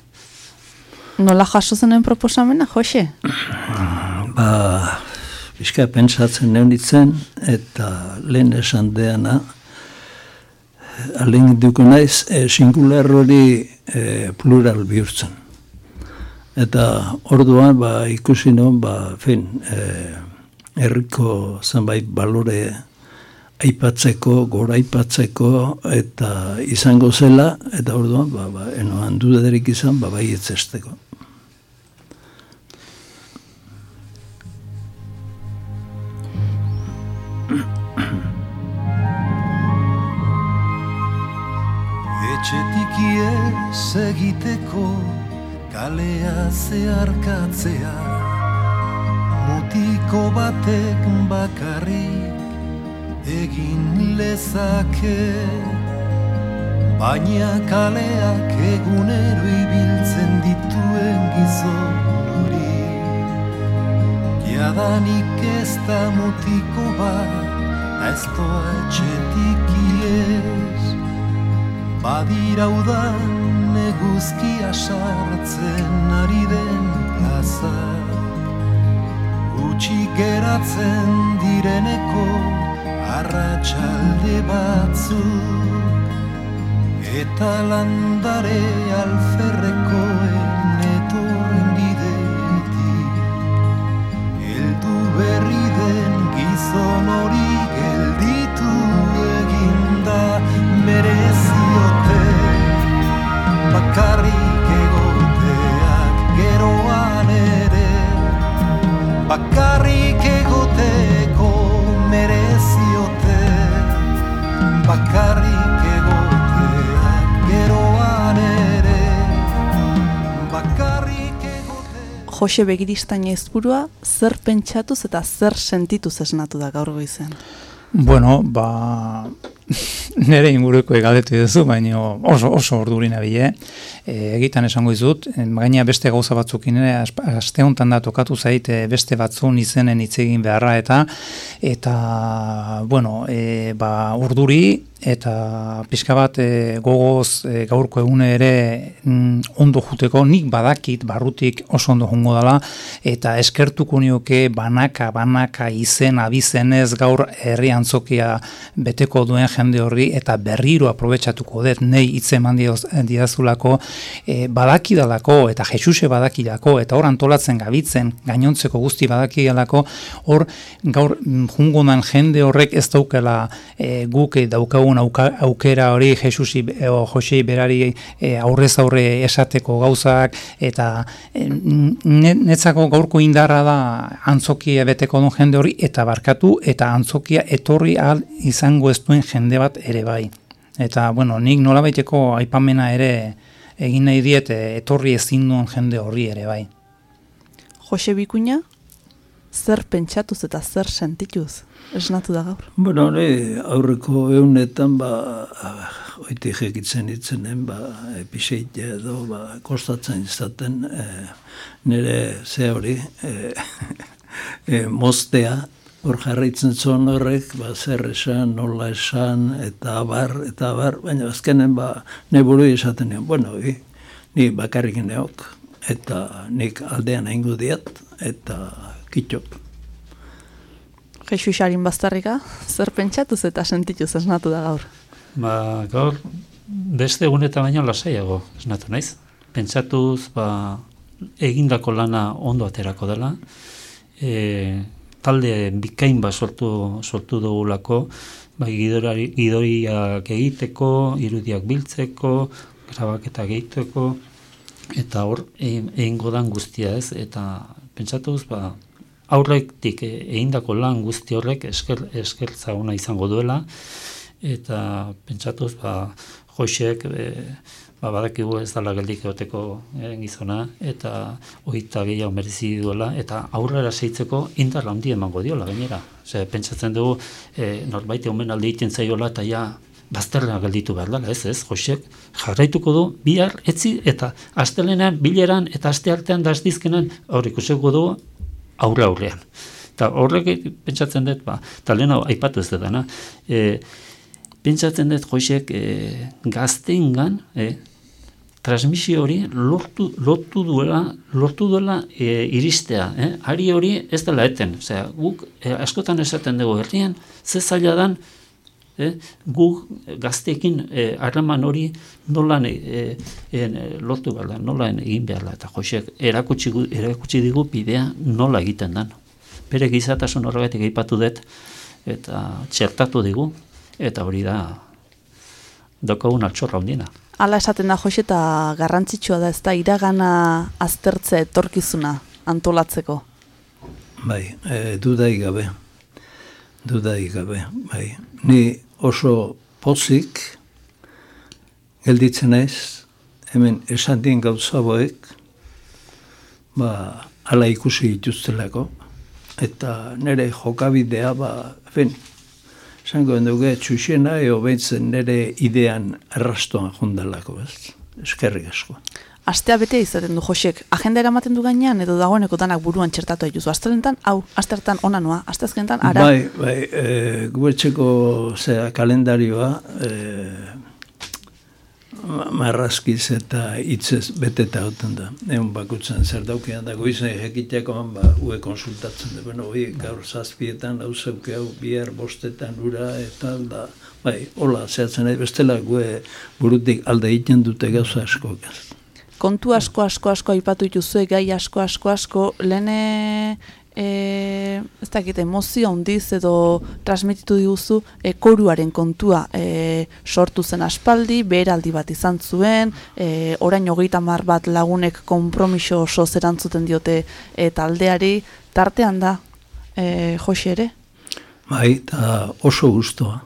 Nola jaso zenen proposamena, Jose? Ba, bizka pentsatzen neunitzen, eta lehen esan deana, alen duko naiz, e, singular hori e, plural bihurtzen. Eta orduan, ba, ikusi non, ba, fin, e, herriko zenbait balore aipatzeko, gora aipatzeko eta izango zela eta orduan ba ba enoan dudarik izan ba bai etzesteko. Etxetik ies egiteko kalea zeharkatzea Mutiko batek bakarrik egin lezake. Baina kaleak egunero ibiltzen dituen gizon hori Jadanik ez da mutiko bat, ez doa etxetik ies Badira eguzkia sartzen ari den plaza. Utsi geratzen direneko arratsalde batzu. Eta landare alferrekoen etorren bidetik Eldu berri den gizon hori bakarrik egoteko mereziote bakarrik egoteak geroan ere bakarrik egoteak Jose begiristain ezburua, zer pentsatuz eta zer sentituz esnatu da gaur goizen. Bueno, ba, nire inguruko egaldetu duzu, baina oso, oso orduri nabile. E, egitan esango izut, gaina beste gauza batzukin ere, aste honetan da tokatu zaite beste batzun izenen hitz egin beharra eta, eta, bueno, e, ba, urduri, eta pixka bat e, gogoz e, gaurko egune ere mm, ondo juteko, nik badakit barrutik oso ondo jongo dela, eta eskertuko nioke banaka, banaka izen, abizenez gaur herri antzokia beteko duen jende horri, eta berriro aprobetsatuko dut, nei hitze eman didazulako, e, badakidalako, eta Jesuse badakidalako, eta hor antolatzen gabitzen, gainontzeko guzti badakidalako, hor gaur mm, jungonan jende horrek ez daukela e, guk daukagun auka, aukera hori Jesusi o Josei berari e, aurrez aurre esateko gauzak eta e, ne- netzako gaurko indarra da antzokia beteko duen jende hori eta barkatu eta antzokia etorri al izango ez duen jende bat ere bai. Eta, bueno, nik nolabaiteko aipamena ere egin nahi diet e, etorri ezin duen jende horri ere bai. Jose Bikuña, zer pentsatuz eta zer sentituz esnatu da gaur. Bueno, hori aurreko eunetan, ba, oiti jekitzen itzenen, ba, epixeitea edo, ba, kostatzen izaten, e, nire ze hori, e, e, moztea, hor jarraitzen zuen horrek, ba, zer esan, nola esan, eta abar, eta abar, baina azkenen, ba, ne buru esaten nion, bueno, hi, ni bakarrik neok, eta nik aldean aingo diat, eta kitxo. Jesusarin baztarrika, zer pentsatuz eta sentituz esnatu da gaur. Ba, gaur, beste egunetan baino lasaiago, esnatu naiz. Pentsatuz, ba, egindako lana ondo aterako dela, e, talde bikain bat sortu, sortu dugulako, bai gidoriak egiteko, irudiak biltzeko, grabaketak egiteko, eta hor egin- egingo dan guztia ez, eta pentsatuz, ba, aurretik e- egindako lan guzti horrek esker, eskertza ona izango duela, eta pentsatuz, ba, Josek, e, ba, badakigu ez dela geldik egoteko e, gizona, eta hogeita gehiago merezi duela, eta aurrera seitzeko indar handi emango diola gainera. Ose, pentsatzen dugu, e, norbait omen alde egiten zaiola, eta ja, bazterrean gelditu behar dela, ez ez, Josek jarraituko du, bihar, etzi, eta astelenean, bileran, eta aste artean, da ez dizkenan, hor ikusiko du, aurre aurrean. Eta horrek pentsatzen dut, ba, eta lehen hau aipatu ez dudana, e, pentsatzen dut Josek e, gazteengan, e, transmisio hori lortu, lortu duela, lortu duela e, iristea. Eh? Ari hori ez dela eten. Osea, guk e, askotan esaten dugu herrian, ze zaila dan, eh? guk gazteekin e, harreman hori nolan e, e, lortu behar da, nolan egin behar da. Eta Josek erakutsi, erakutsi digu bidea nola egiten dan. bere gizatasun horregatik aipatu dut, eta txertatu digu, eta hori da, dokogun altxorra hundiena. Hala esaten da Jose eta garrantzitsua da ez da iragana aztertze etorkizuna antolatzeko. Bai, e, dudaik gabe. Dudaik gabe, bai. Ni oso pozik gelditzen naiz, hemen esan dien gauza boek, ba, ala ikusi dituztelako, eta nire jokabidea, ba, fin, esango dugu, txuxena, eo behintzen nire idean errastoan jondalako, ez? Eskerrik asko. Astea bete izaten du Josek, agenda eramaten du gainean edo dagoeneko danak buruan txertatu dituzu. Astelentan, hau, astertan ona noa, asteazkenetan ara. Bai, bai, e, guetxeko zera, kalendarioa, e, marrazkiz eta hitzez beteta hauten da. Egun bakutzen zer daukean da, goizen jekiteko ba, ue konsultatzen da. Bueno, hoi, gaur zazpietan, hau zeuke hau, bihar bostetan ura, eta da, bai, hola, zehatzen nahi, bestela gue burutik alde egiten dute gauza asko. Kontu asko, asko, asko aipatu dituzue, gai asko, asko, asko, lehene, e, ez dakit, emozio handiz edo transmititu diguzu e, koruaren kontua e, sortu zen aspaldi, beheraldi bat izan zuen, e, orain hogeita mar bat lagunek konpromiso oso zerantzuten diote e, taldeari, tartean da, e, Jose ere? Bai, eta oso gustoa.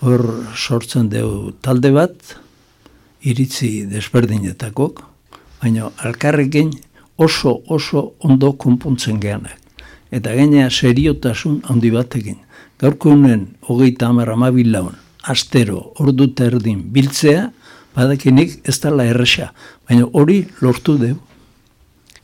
Hor sortzen dugu talde bat, iritzi desberdinetakok, baina alkarrekin oso oso ondo konpontzen geanak. Eta gainea seriotasun handi batekin. Gaurko honen hogeita hamar amabilaun, astero, ordu terdin biltzea, badakinik ez dela erresa, baina hori lortu dugu.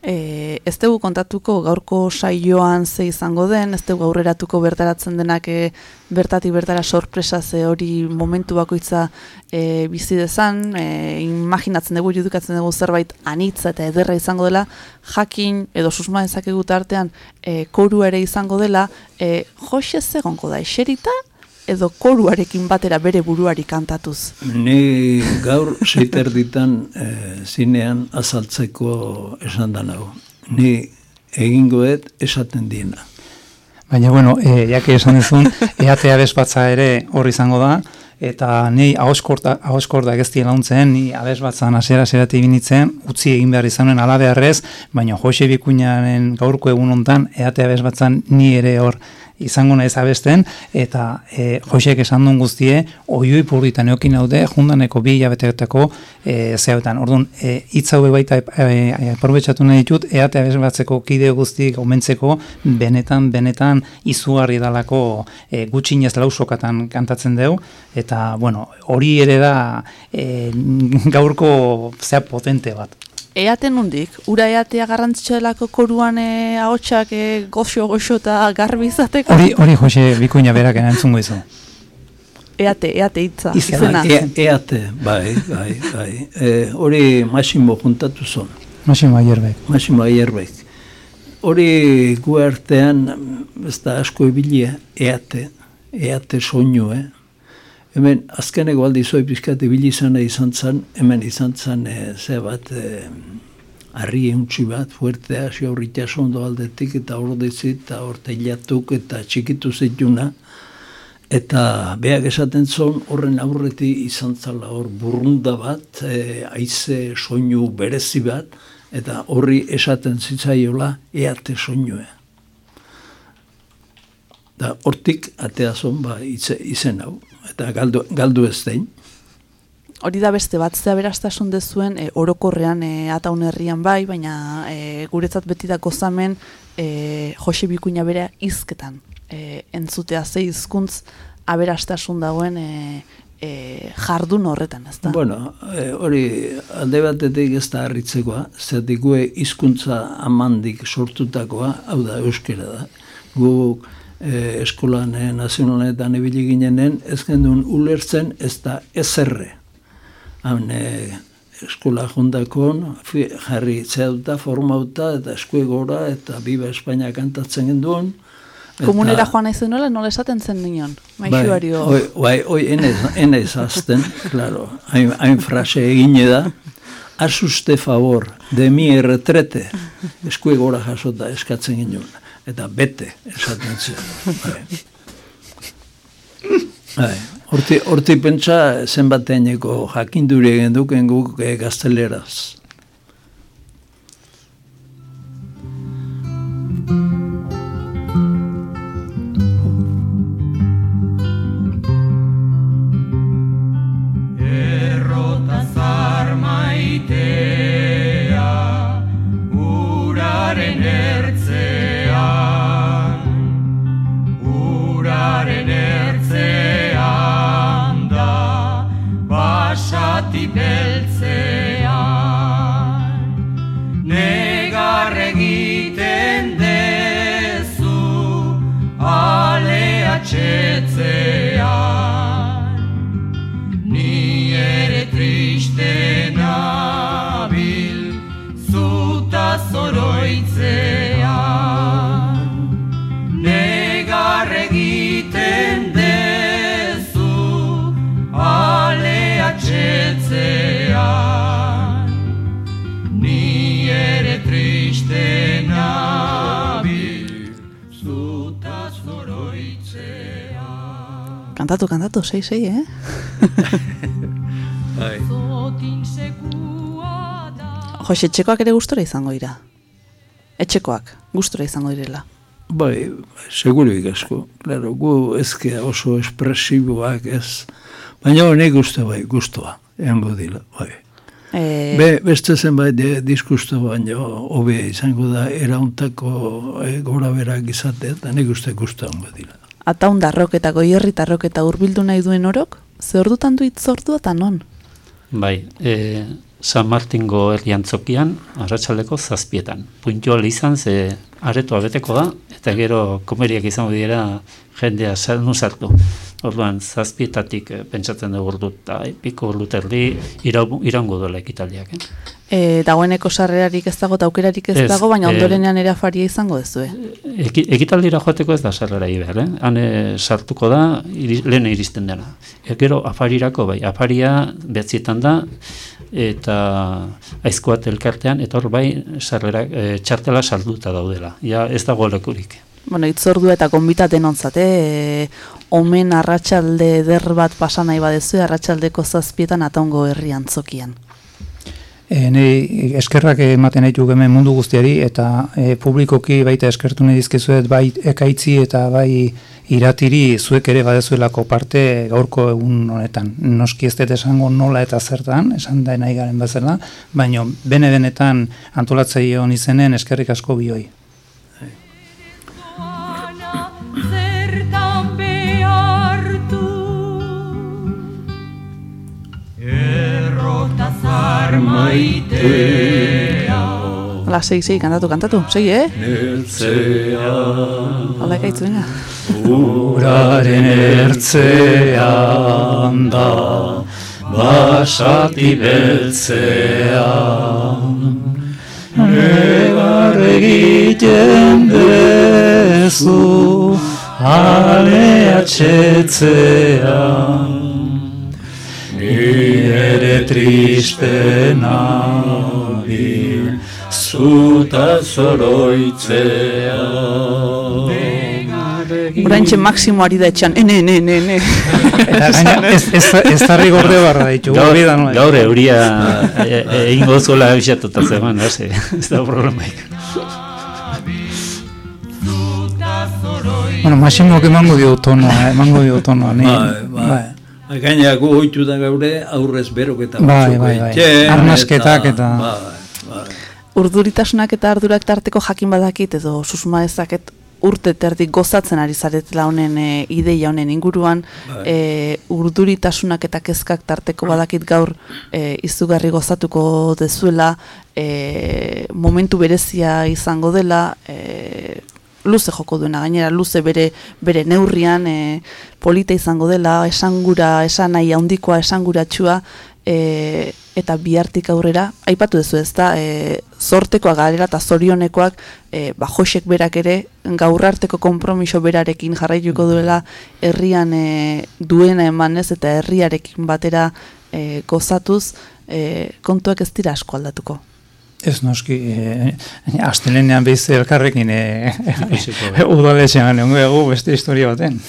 E, ez dugu kontatuko gaurko saioan ze izango den, ez dugu aurreratuko bertaratzen denak e, bertatik bertara sorpresa ze hori momentu bakoitza e, bizi dezan, e, imaginatzen dugu, judukatzen dugu zerbait anitza eta ederra izango dela, jakin edo susma dezakegu tartean e, koru ere izango dela, e, Jose zegonko da, eserita edo koruarekin batera bere buruari kantatuz. Ni gaur seiter ditan e, zinean azaltzeko esan da nago. Ni egingoet esaten diena. Baina, bueno, e, jake esan duzun, eatea bezbatza ere hor izango da, eta ni ahoskorda geztien launtzen, ni abez batzan asera aseratik binitzen, utzi egin behar izanen alabearrez, baina Jose Bikuñaren gaurko egun hontan eatea bez batzan ni ere hor izango naiz abesten, eta e, Josek esan duen guztie, oioi purritan neokin daude, jundaneko bi hilabeteetako e, zehautan. Orduan, e, hitz haue baita e, aprobetsatu nahi ditut, eatea bez batzeko kide guztik omentzeko, benetan, benetan, izugarri dalako e, gutxinez lausokatan kantatzen dugu, eta, bueno, hori ere da e, gaurko zea potente bat. Eaten nundik, ura eatea garrantzitsua delako koruan e, ahotsak e, goxo goxo eta garbi izateko. Hori, hori Jose Bikuña berak erantzungo izu. Eate, eate hitza, Izena. E, eate, bai, bai, bai. E, hori Masimo juntatu zon, Masimo Aierbek. Masimo Aierbek. Hori gu artean, ez da asko ibilia, eate, eate soinu, eh? Hemen, azkeneko aldi zoi pizkat ibili izana izan zen, hemen izan zen, e, ze bat, e, arri euntzi bat, fuertea, xaurritea sondo aldetik, eta ordezit, eta orteilatuk, eta txikitu zituna, Eta beak esaten zon horren aurreti izan zala hor burrunda bat, e, aize soinu berezi bat, eta horri esaten zitzaiola eate soinua. Da hortik atea zon ba, itze, izen hau, eta galdu, galdu ez dein. Hori da beste bat, zea berastasun dezuen e, orokorrean e, ataun herrian bai, baina e, guretzat beti da gozamen e, Jose Bikuña bere hizketan e, entzutea ze hizkuntz aberastasun dagoen e, e, jardun horretan, ez da? Bueno, e, hori alde batetik ez da harritzekoa, zertik gue hizkuntza amandik sortutakoa, hau da euskera da. Gu e, eskolan e, nazionaletan ibili ginenen, ez gendun ulertzen ez da ezerre. Han, e, eskola jondakon, jarri zeuta, formauta, eta eskuegora, eta biba Espainia kantatzen genduen. Eta- Komunera joan naizen nola, nola esaten zen nion, maixuario. Bai, bai, oi, enez, enez azten, claro, hain, hain frase egine da, haz uste favor, de mi erretrete, eskuegora jasota eskatzen ginen. Eta bete, esaten zion. Bai. Bai. Horti, horti pentsa zenbateineko jakinduri egin duken guk e, gazteleraz. Kantatu, kantatu, sei, sei, eh? Bai. Jose, etxekoak ere gustora izango dira. Etxekoak, gustora izango direla. Bai, seguruik asko. Claro, gu ezke oso espresiboak ez. Baina honek uste bai, gustoa, eango dila, bai. E, Be, beste zenbait de, diskusto baino hobe izango da erauntako e, gora berak izatea, eta nik uste hongo dila. Ataundarrok eta goierritarrok eta hurbildu nahi duen orok, ze ordutan du itzordua eta non? Bai, e, San Martingo herriantzokian, arratsaldeko zazpietan. Puntual izan, ze aretoa beteko da, eta gero komeriak izango dira jendea salnu sartu. Orduan, zazpietatik eh, pentsatzen dugu ordu, eta eh, piko ordu terdi iraungo dola ekitaldiak. Eh? E, dagoeneko sarrerarik ez dago eta aukerarik ez, Ez, dago, baina e, ondorenean ere afaria izango ez eh? Eki, ekitaldira joateko ez da sarrera behar, eh? Han eh, sartuko da, iri, lehen iristen dena. E, gero, afarirako, bai, afaria betzietan da, eta aizkoat elkartean, eta hor bai, sarrera, e, txartela salduta daudela. Ja, ez dago lekurik. Bueno, itzordua eta konbitaten ontzat, eh? Omen arratsalde eder bat pasa nahi badezu, arratsaldeko zazpietan ataungo herri antzokian. E, nei eskerrak ematen ditu hemen mundu guztiari eta e, publikoki baita eskertu nahi dizkizuet bai ekaitzi eta bai iratiri zuek ere badezuelako parte gaurko egun honetan. Noski ez dut esango nola eta zertan, esan da nahi garen bezala, baino bene benetan antolatzaileon izenen eskerrik asko bioi. Zar maitea Hala, segi, segi, kantatu, kantatu, segi, eh? Ertzea Hala, ekaitzu, venga. Uraren ertzean da basati beltzean. Negar egiten dezu ale atxetzean. Ni ere triste nabil zuta zoroitzean Oraintxe maksimo ari da etxan, ene, ene, ene, ene. Gaina ez, ez, ez tarri gorde barra ditu. Gaur, gaur euria e- e- egingo zuela abixatuta zeman, hasi, ez da problemaik. Bueno, Maximok emango dio tonoa, eh, emango dio tonoa. Ni, Bai, bai. Gaina gu hoitu da gaure aurrez beroketa Bai, batzuk bai, bai. egiten, Arnasketak eta- Bai, bai. Urduritasunak eta ardurak tarteko jakin badakit edo susma ezaket urte terdik gozatzen ari zaretela honen e, ideia honen inguruan e, urduritasunak eta kezkak tarteko badakit gaur e, izugarri gozatuko dezuela e, momentu berezia izango dela e, luze joko duena gainera luze bere bere neurrian e, polita izango dela esangura esan nahi handikoa esanguratsua e, eta bihartik aurrera aipatu duzu ez da e, zortekoa garela eta zorionekoak e, ba, Josek berak ere gaur konpromiso berarekin jarraituko duela herrian e, duena emanez eta herriarekin batera e, gozatuz e, kontuak ez dira asko aldatuko. Ez noski, e, astelenean behiz elkarrekin e, Ikusiko. udaletxean egu beste historia baten.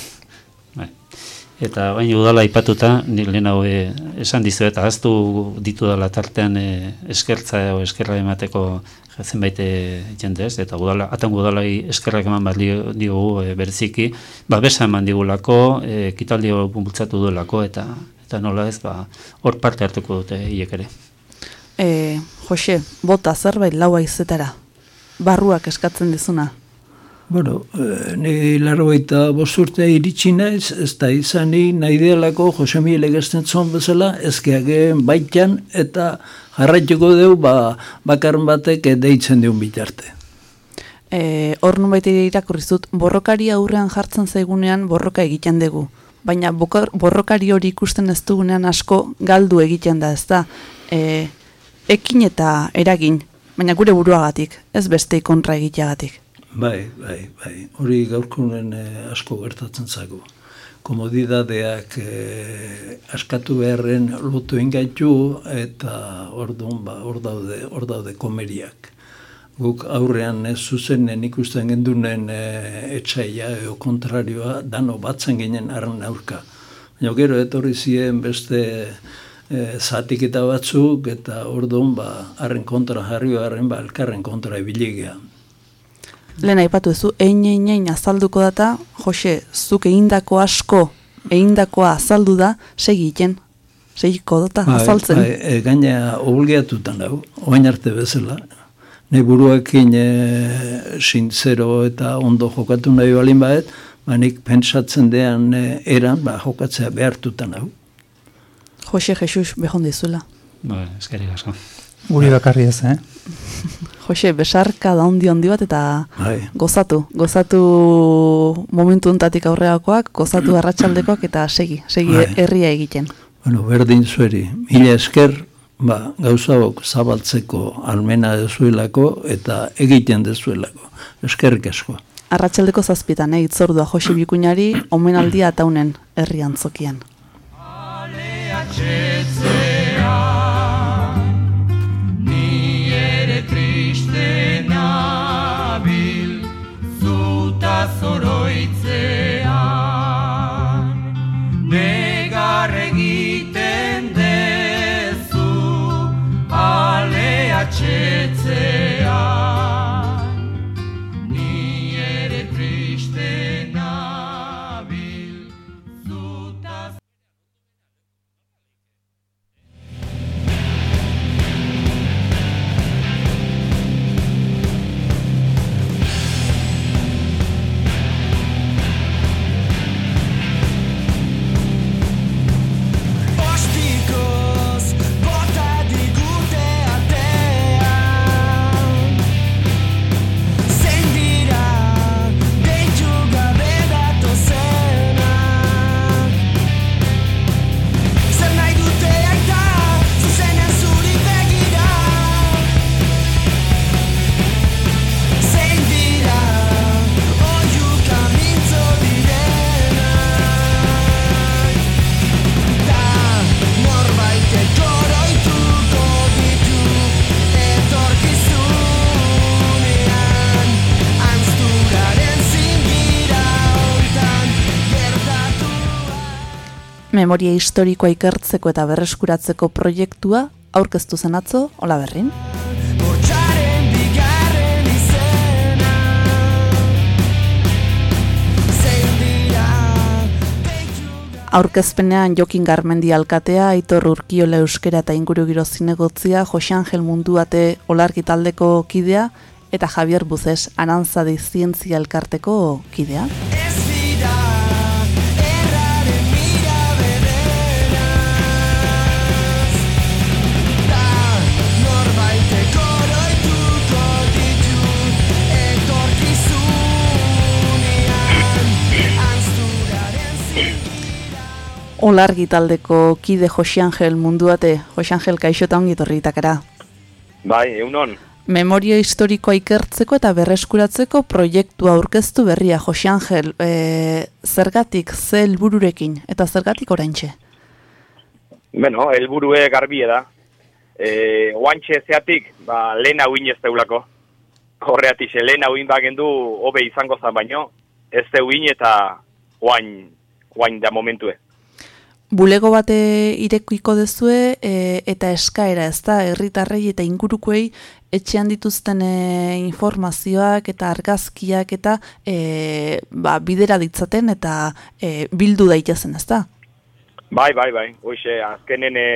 Bai. Eta baina udala aipatuta, nik lehen hau eh, esan dizu eta aztu ditu dela tartean eh, eskertza edo eskerra emateko zenbait eh, jende ez, eta udala, atan udalai eskerrak eman bat dio- diogu eh, bereziki, ba besa eman digulako, eh, kitaldi bultzatu duelako, eta eta nola ez, ba, hor parte hartuko dute hiek ere. E, Jose, bota zerbait laua izetara. Barruak eskatzen dizuna. Bueno, eh, ni largoita bosturte iritsi naiz, ez da izani nahi delako Jose Miguel egazten zon bezala, ezkeagen baitan eta jarraituko deu ba, bakarren batek deitzen deun bitarte. E, hor nubait ere irakurri zut, borrokari aurrean jartzen zaigunean borroka egiten dugu. Baina borrokari hori ikusten ez dugunean asko galdu egiten da, ez da. E, ekin eta eragin, baina gure buruagatik, ez bestei kontra egiteagatik. Bai, bai, bai. Hori gaurkunen eh, asko gertatzen zago. Komodidadeak eh, askatu beharren lotu ingaitu eta orduan ba, hor daude, hor daude komeriak. Guk aurrean ez zuzenen ikusten gendunen eh, etxaia edo kontrarioa dano batzen ginen harren aurka. Baina gero etorri ziren beste eh, zatiketa batzuk eta orduan ba, harren kontra jarri harren ba, elkarren kontra ibiligea. Lehen aipatu ezu, ein, ein, ein azalduko data, Jose, zuk egindako asko, egindakoa azaldu da, segi iten, segiko data, azaltzen. Bai, e, gaina obulgiatutan dago, oain arte bezala. Ne buruakin e, sintzero eta ondo jokatu nahi balin baet, ba nik pentsatzen dean e, eran, ba jokatzea behartutan dago. Jose Jesus behon dizuela. Ba, eskerrik asko. Guri bakarri ez, eh? Jose, besarka da ondi ondi bat eta Bai. gozatu. Gozatu momentu ontatik aurreakoak, gozatu arratsaldekoak eta segi, segi Bai. herria egiten. Bueno, berdin zueri, mila esker, ba, gauzaok zabaltzeko almena dezuelako eta egiten dezuelako. Eskerrik asko. Arratsaldeko zazpitan, eh, itzordua Jose Bikuñari, omenaldia ataunen herri antzokian. Ni Memoria historikoa ikertzeko eta berreskuratzeko proiektua aurkeztu zen atzo, hola berrin. Aurkezpenean Jokin Garmendi alkatea, Aitor Urkiola euskera eta inguru giro zinegotzia, Jose Angel Munduate olarki taldeko kidea, eta Javier Buzes Arantzadi Zientzia elkarteko kidea. Olargi taldeko kide Jose Angel Munduate, Jose Angel kaixo eta ongi etorritakara. Bai, eunon. Memoria historikoa ikertzeko eta berreskuratzeko proiektua aurkeztu berria Jose Angel, e, zergatik ze helbururekin eta zergatik oraintxe? Bueno, helburue garbie da. e, oantxe zeatik, ba, lehen hau ez deulako. Horreatik, lehen hau bagendu hobe izango zan baino, ez deuin eta oain, oain da momentue. Bulego bate irekiko dezue e, eta eskaera ez da, herritarrei eta ingurukoei etxean dituzten e, informazioak eta argazkiak eta e, ba, bidera ditzaten eta e, bildu daitezen ez da? Bai, bai, bai. Hoxe, azkenen e,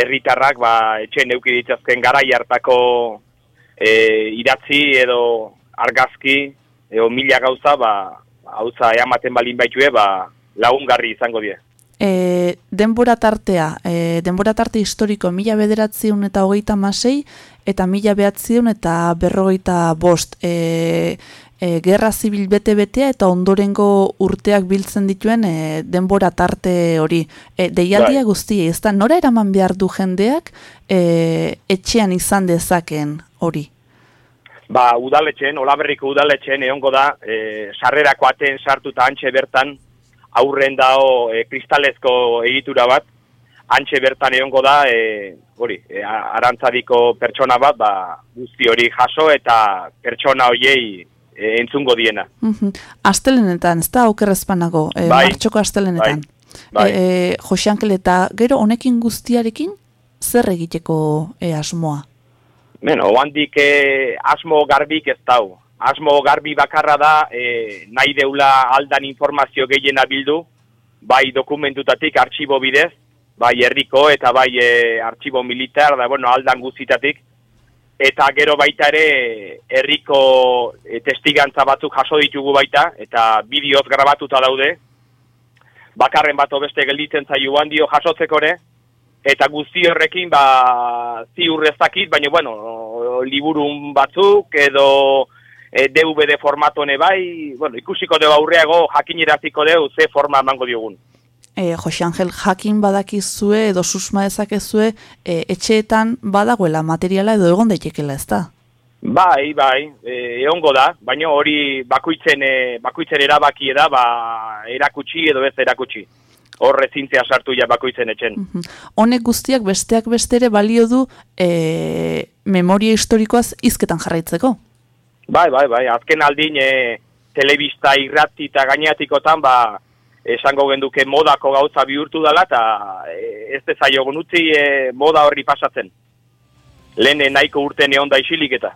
herritarrak ba, etxen neuki ditzazken garai hartako e, idatzi edo argazki edo mila gauza, ba, hauza eamaten balin baitue, ba, lagungarri izango die. E, denbora tartea, e, denbora tarte historiko mila bederatziun eta hogeita masei, eta mila behatziun eta berrogeita bost. E, e, gerra zibil bete-betea eta ondorengo urteak biltzen dituen e, denbora tarte hori. E, deialdia Bai. guztia, ez da, nora eraman behar du jendeak e, etxean izan dezaken hori? Ba, udaletxen, olaberriko udaletxen egongo da, e, sarrerako aten sartuta antxe bertan, aurren dao e, kristalezko egitura bat, antxe bertan egongo da, e, hori, e, arantzadiko pertsona bat, ba, guzti hori jaso eta pertsona hoiei e, entzungo diena. Mhm. Astelenetan, ez da, okerrezpanago, e, Bai. martxoko astelenetan. Bai. E, e, Jose Ankel, eta gero honekin guztiarekin, zer egiteko e, asmoa? Beno, oandik e, asmo garbik ez dau. Asmo garbi bakarra da, e, nahi deula aldan informazio gehiena bildu, bai dokumentutatik, artxibo bidez, bai herriko eta bai e, artxibo militar, da bueno, aldan guztitatik, eta gero baita ere herriko e, testigantza batzuk jaso ditugu baita, eta bideoz grabatuta daude, bakarren bat beste gelditzen zaio dio jasotzeko ere, eta guzti horrekin ba ziur ez dakit, baina bueno, liburun batzuk edo e, DVD formatone bai, bueno, ikusiko dugu aurreago jakineraziko dugu ze forma emango diogun. E, Jose Angel, jakin badakizue edo susma dezakezue e, etxeetan badagoela materiala edo egon daitekela ez da? Bai, bai, e, egongo da, baina hori bakoitzen, e, bakoitzen erabaki da, ba, erakutsi edo ez erakutsi. Horre zintzea sartu ja bakoitzen etxen. Mhm. Honek guztiak besteak bestere balio du e, memoria historikoaz hizketan jarraitzeko. Bai, bai, bai, azken aldin e, telebista irrati eta gainatikotan, ba, esango genduke modako gauza bihurtu dela, eta e, ez dezaiogun utzi e, moda horri pasatzen. Lehen nahiko urte neon da isilik eta.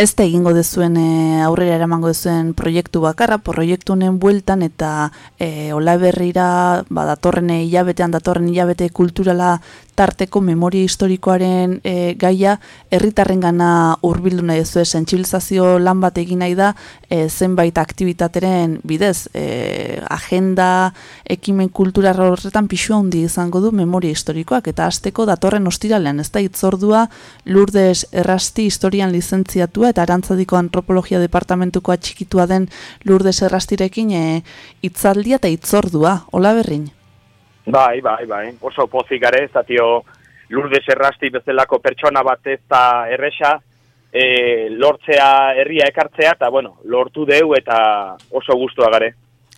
Ez da egingo dezuen e, aurrera eramango dezuen proiektu bakarra, proiektu honen bueltan eta e, olaberrira ba, datorren hilabetean, datorren hilabete kulturala tarteko memoria historikoaren e, gaia herritarren gana urbildu nahi dezue, sentsibilizazio lan bat egin nahi da e, zenbait aktivitateren bidez, e, agenda, ekimen kultura horretan pixua handi izango du memoria historikoak, eta hasteko datorren ostiralean, ez da itzordua Lourdes Errasti historian lizentziatua eta arantzadiko antropologia departamentuko atxikitua den Lourdes Errastirekin e, itzaldia eta itzordua, hola berrin? Bai, bai, bai, oso pozik gare, zatio Lourdes Errasti bezalako pertsona bat ez da erresa, e, lortzea herria ekartzea, eta bueno, lortu deu eta oso gustua gare.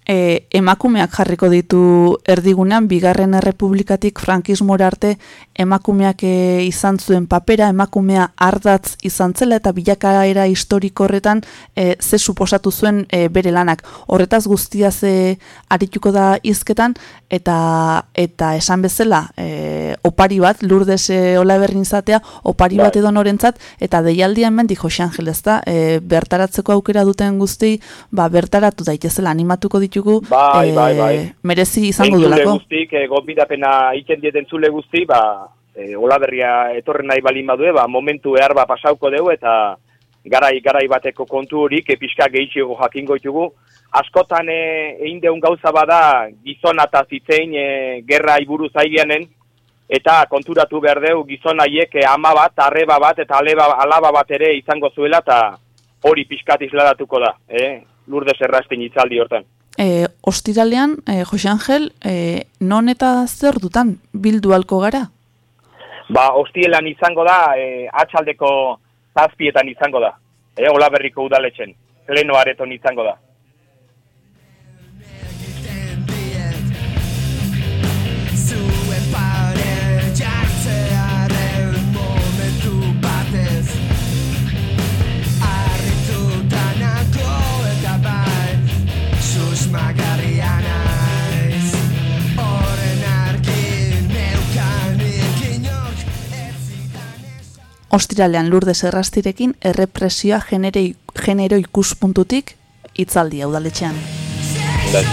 E, emakumeak jarriko ditu erdigunean, bigarren errepublikatik frankismora arte emakumeak e, izan zuen papera, emakumea ardatz izan zela eta bilakaera historiko horretan e, ze suposatu zuen e, bere lanak. Horretaz guztia ze arituko da hizketan eta eta esan bezala e, opari bat, lurdez e, ola berrin zatea, opari bat edo norentzat, eta deialdia hemen di Jose Angeles da, e, bertaratzeko aukera duten guzti, ba, bertaratu daitezela animatuko ditugu, Bai, e, bai, bai. merezi izango Entzule duelako. guztik, e, gonbidapena iken dieten zule guzti, ba, e, olaberria etorren nahi balin badue, ba, momentu behar ba pasauko dugu eta garai garai bateko kontu horik e, pixka gehiago jakingo ditugu. Askotan e, egin deun gauza bada gizona eta zitzein e, gerra iburu zaigianen, eta konturatu behar dugu gizon haiek ama bat, arreba bat eta aleba, alaba bat ere izango zuela eta hori pixkat isladatuko da, eh? lurde zerrazten itzaldi hortan. E, ostiralean, e, Jose Angel, e, non eta zer dutan bildu alko gara? Ba, ostielan izango da, e, atxaldeko zazpietan izango da. E, Olaberriko udaletxen, pleno areton izango da. Ostiralean Lourdes Errastirekin errepresioa genero, genero ikuspuntutik hitzaldia udaletxean. Bai.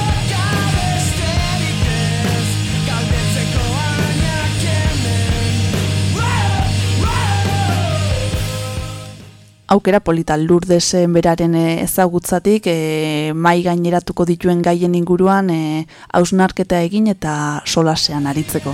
Aukera polita Lourdesen beraren eh, ezagutzatik e, mai gaineratuko dituen gaien inguruan e, hausnarketa egin eta solasean aritzeko.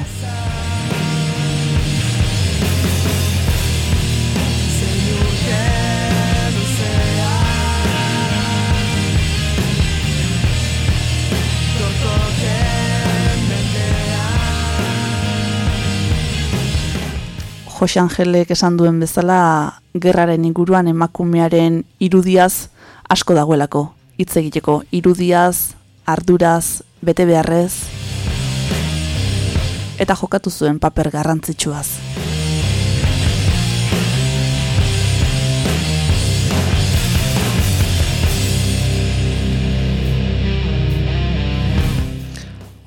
Jose Angelek esan duen bezala gerraren inguruan emakumearen irudiaz asko dagoelako. Hitz egiteko irudiaz, arduraz, bete beharrez eta jokatu zuen paper garrantzitsuaz.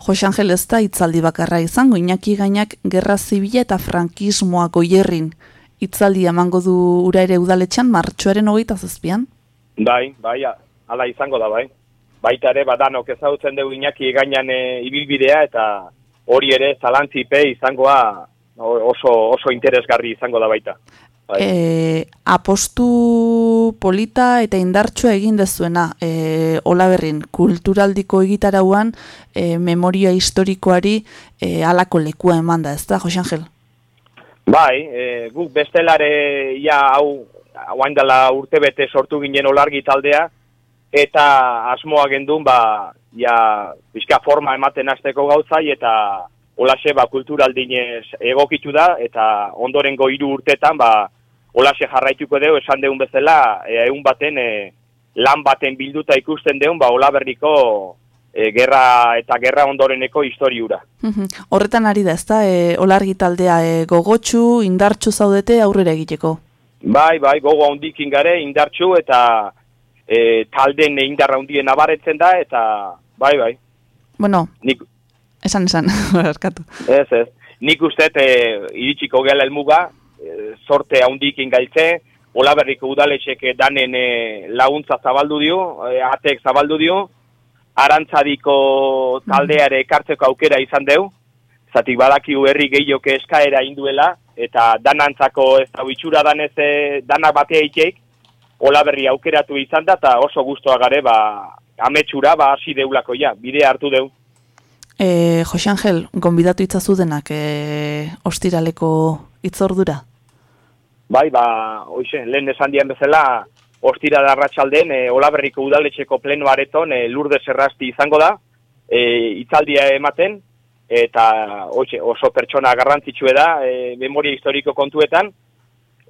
Jose Angel ez da hitzaldi bakarra izango, Iñaki gainak gerra zibila eta frankismoa goierrin. Hitzaldi emango du ura ere udaletxan martxoaren hogeita zazpian. Bai, bai, a- hala izango da, bai. Baita ere, badanok ezagutzen dugu inaki gainan e, ibilbidea eta hori ere zalantzipe izangoa oso, oso interesgarri izango da baita. Bai. E, apostu polita eta indartsua egin dezuena e, Olaberrin kulturaldiko egitarauan e, memoria historikoari e, alako lekua eman da, ez da, Jose Angel? Bai, e, guk bestelare ja hau hauain dela urte bete sortu ginen olargi taldea, eta asmoa gendun, ba, ja, pixka forma ematen hasteko gauzai, eta olaxe, ba, kulturaldinez egokitu da, eta ondorengo hiru urtetan, ba, olaxe jarraituko dugu, esan deun bezala, egun baten, e, lan baten bilduta ikusten deun, ba, olaberriko e, gerra eta gerra ondoreneko historiura. Horretan ari da, ez da, e, olargi taldea e, gogotsu, indartsu zaudete aurrera egiteko. Bai, bai, gogo handikin gare, indartxu eta e, talden indarra handien nabaretzen da, eta bai, bai, Bueno, nik, esan esan, barkatu. ez, ez, nik uste e, iritsiko gela elmuga, e, sorte handikin gaitze, Olaberriko udaletxek danen e, laguntza zabaldu dio, e, atek zabaldu dio, arantzadiko taldeare ekartzeko aukera izan deu, zatik badakiu herri gehioke eskaera induela, eta danantzako ez da itxura danez e, dana batea iteik, Olaberri aukeratu izan da, eta oso gustoa gare, ba, ametsura, ba, hasi deulako ja, bide hartu deu. E, Jose Angel, gonbidatu itzazu denak e, ostiraleko itzordura? Bai, ba, hoxe, lehen esan dian bezala, ostira da ratxalden, e, Olaberriko udaletxeko pleno areton, e, lurde zerrasti izango da, e, itzaldia ematen, eta hoxe, oso pertsona garrantzitsue da, e, memoria historiko kontuetan,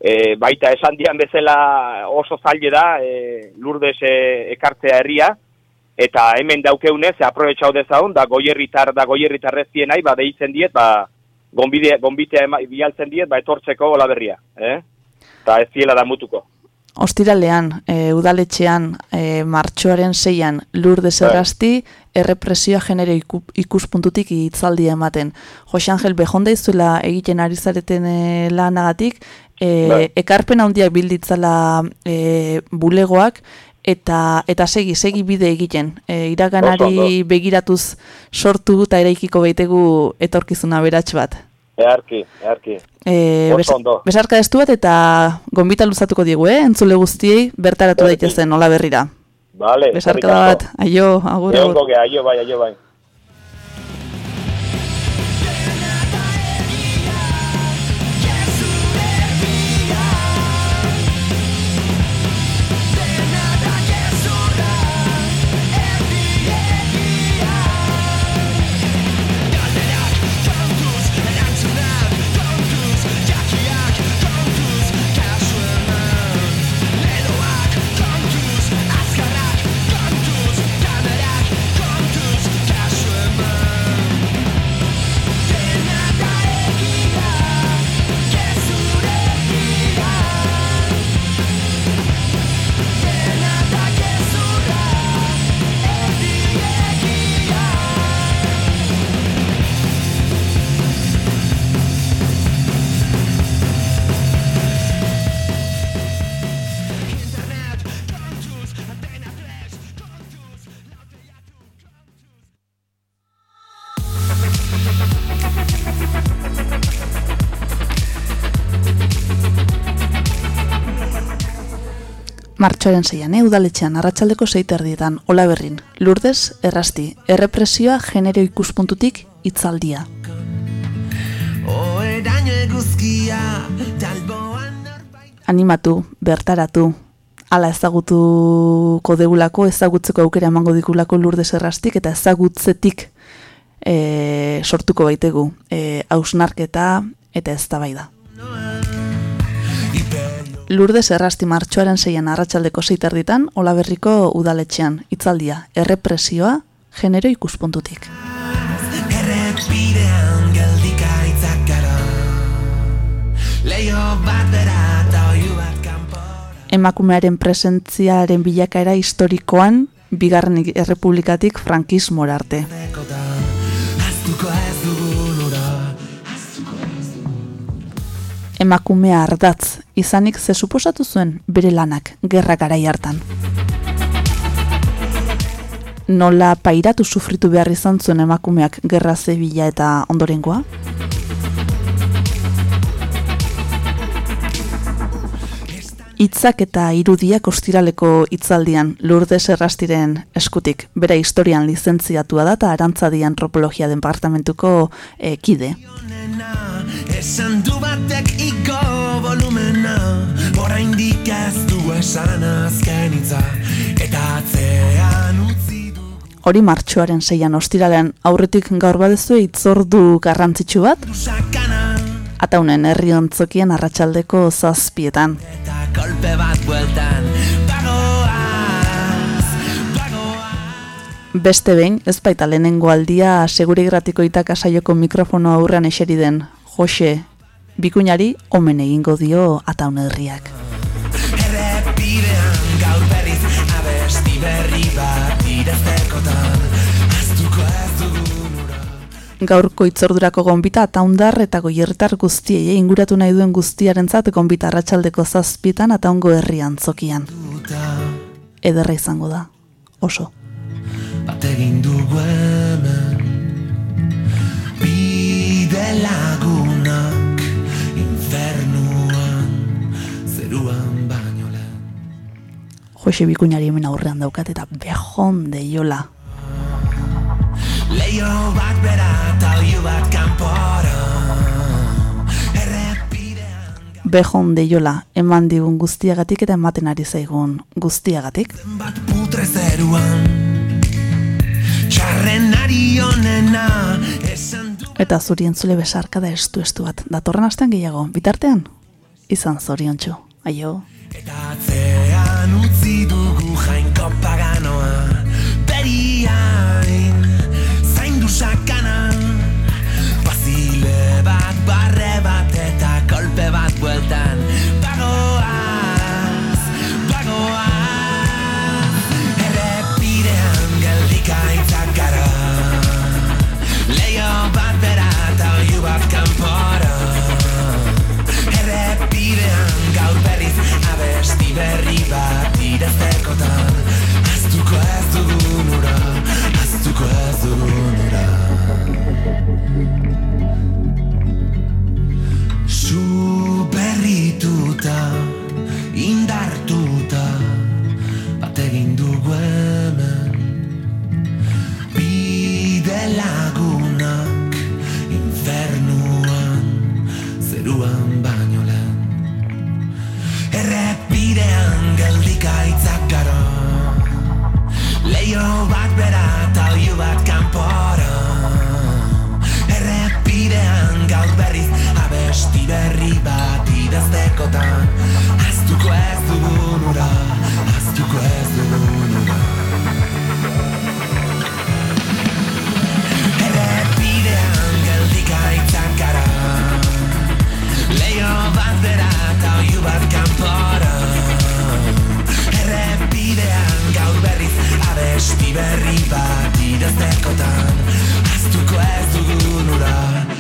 e, baita esan dian bezala oso zaile da, e, lurdez e, ekartzea herria, eta hemen daukeunez, aprobetxau dezagun, da goierritar, da goierritar ez nahi, ba, deitzen diet, ba, gonbide, gonbitea ema, bialtzen diet, ba, etortzeko gola berria, eh? Eta ez ziela da mutuko. Ostiralean, e, udaletxean, e, martxoaren zeian, lurdes Bai. errasti, errepresioa genero iku, ikuspuntutik itzaldia ematen. Jose Angel, behonda izuela egiten ari zareten e, lanagatik, e, Bai. ekarpen handiak bilditzala e, bulegoak, eta eta segi, segi bide egiten. E, iraganari begiratuz sortu eta eraikiko baitegu etorkizuna beratx bat. Earki, earki. E, bes- besarka estu bat eta gonbita luzatuko diegu, eh? entzule guztiei bertaratu daitezen nola berrira. Vale, Besarka bat, aio, agur, agur. gea, aio bai, aio bai. Martxoaren zeian, eh? udaletxean, arratsaldeko zeiterdietan, ola berrin, lurdez, errasti, errepresioa genero ikuspuntutik itzaldia. Animatu, bertaratu, ala ezagutuko deulako, ezagutzeko aukera emango digulako lurdez errastik, eta ezagutzetik e, sortuko baitegu, e, hausnarketa eta eztabaida. Lurdez errasti martxoaren zeian arratsaldeko zeiterditan, olaberriko udaletxean, itzaldia, errepresioa, genero ikuspuntutik. errepidean geldika itzak gara Leio bat bera eta bat kanpo Emakumearen presentziaren bilakaera historikoan, bigarren errepublikatik frankismora arte. Aztuko ez dugun Emakumea ardatz, izanik ze suposatu zuen bere lanak gerra garai hartan. Nola pairatu sufritu behar izan zuen emakumeak gerra zebila eta ondorengoa? Hitzak eta irudiak ostiraleko hitzaldian Lourdes Errastiren eskutik, bera historian lizentziatua da eta arantzadi antropologia departamentuko eh, kide. Esan du batek iko volumena. Oraindik ez du esan azken hitza. Eta atzean utzi du Hori martxoaren zeian ostiralean aurretik gaur badezue itzordu garrantzitsu bat, ataunen herri ontzokien arratsaldeko zazpietan. Eta kolpe bat bueltan Beste behin, ez baita lehenengo aldia segure gratiko itaka saioko mikrofono aurrean eseri den Jose Bikuñari omen egingo dio ataun herriak. Errepidean gaur berriz abesti berri bat Gaurko itzordurako gonbita ataundar eta goierritar guztiei inguratu nahi duen guztiarentzat gonbita arratsaldeko zazpietan ataungo herrian zokian. Ederra izango da, oso. Egin dugu hemen Bide lagunak Infernuan Zeruan baino lehen Jose Bikuñari hemen aurrean daukat eta bejon de jola. Leio bat bera eta bat kanpora Errepidean Bejon de jola eman digun guztiagatik eta ematen ari zaigun guztiagatik. bat putre zeruan Eta zuri entzule besarka da estu estu bat, datorren astean gehiago, bitartean, izan zoriontsu, aio. Eta atzean utzi dugu jainko paganoa, beriain, zain du sakana, bazile bat, barre bat eta kolpe bat. Pilo bat bera eta oiu bat kanpora Errepidean gaur berriz abesti berri bat idaztekotan Aztuko ez dugun ura, aztuko ez dugun ura Errepidean geldik aitzan gara. Leio bat bera eta oiu bat kanpora errepidean gaur berriz abesti berri bat idazdekotan Aztuko ez dugun urat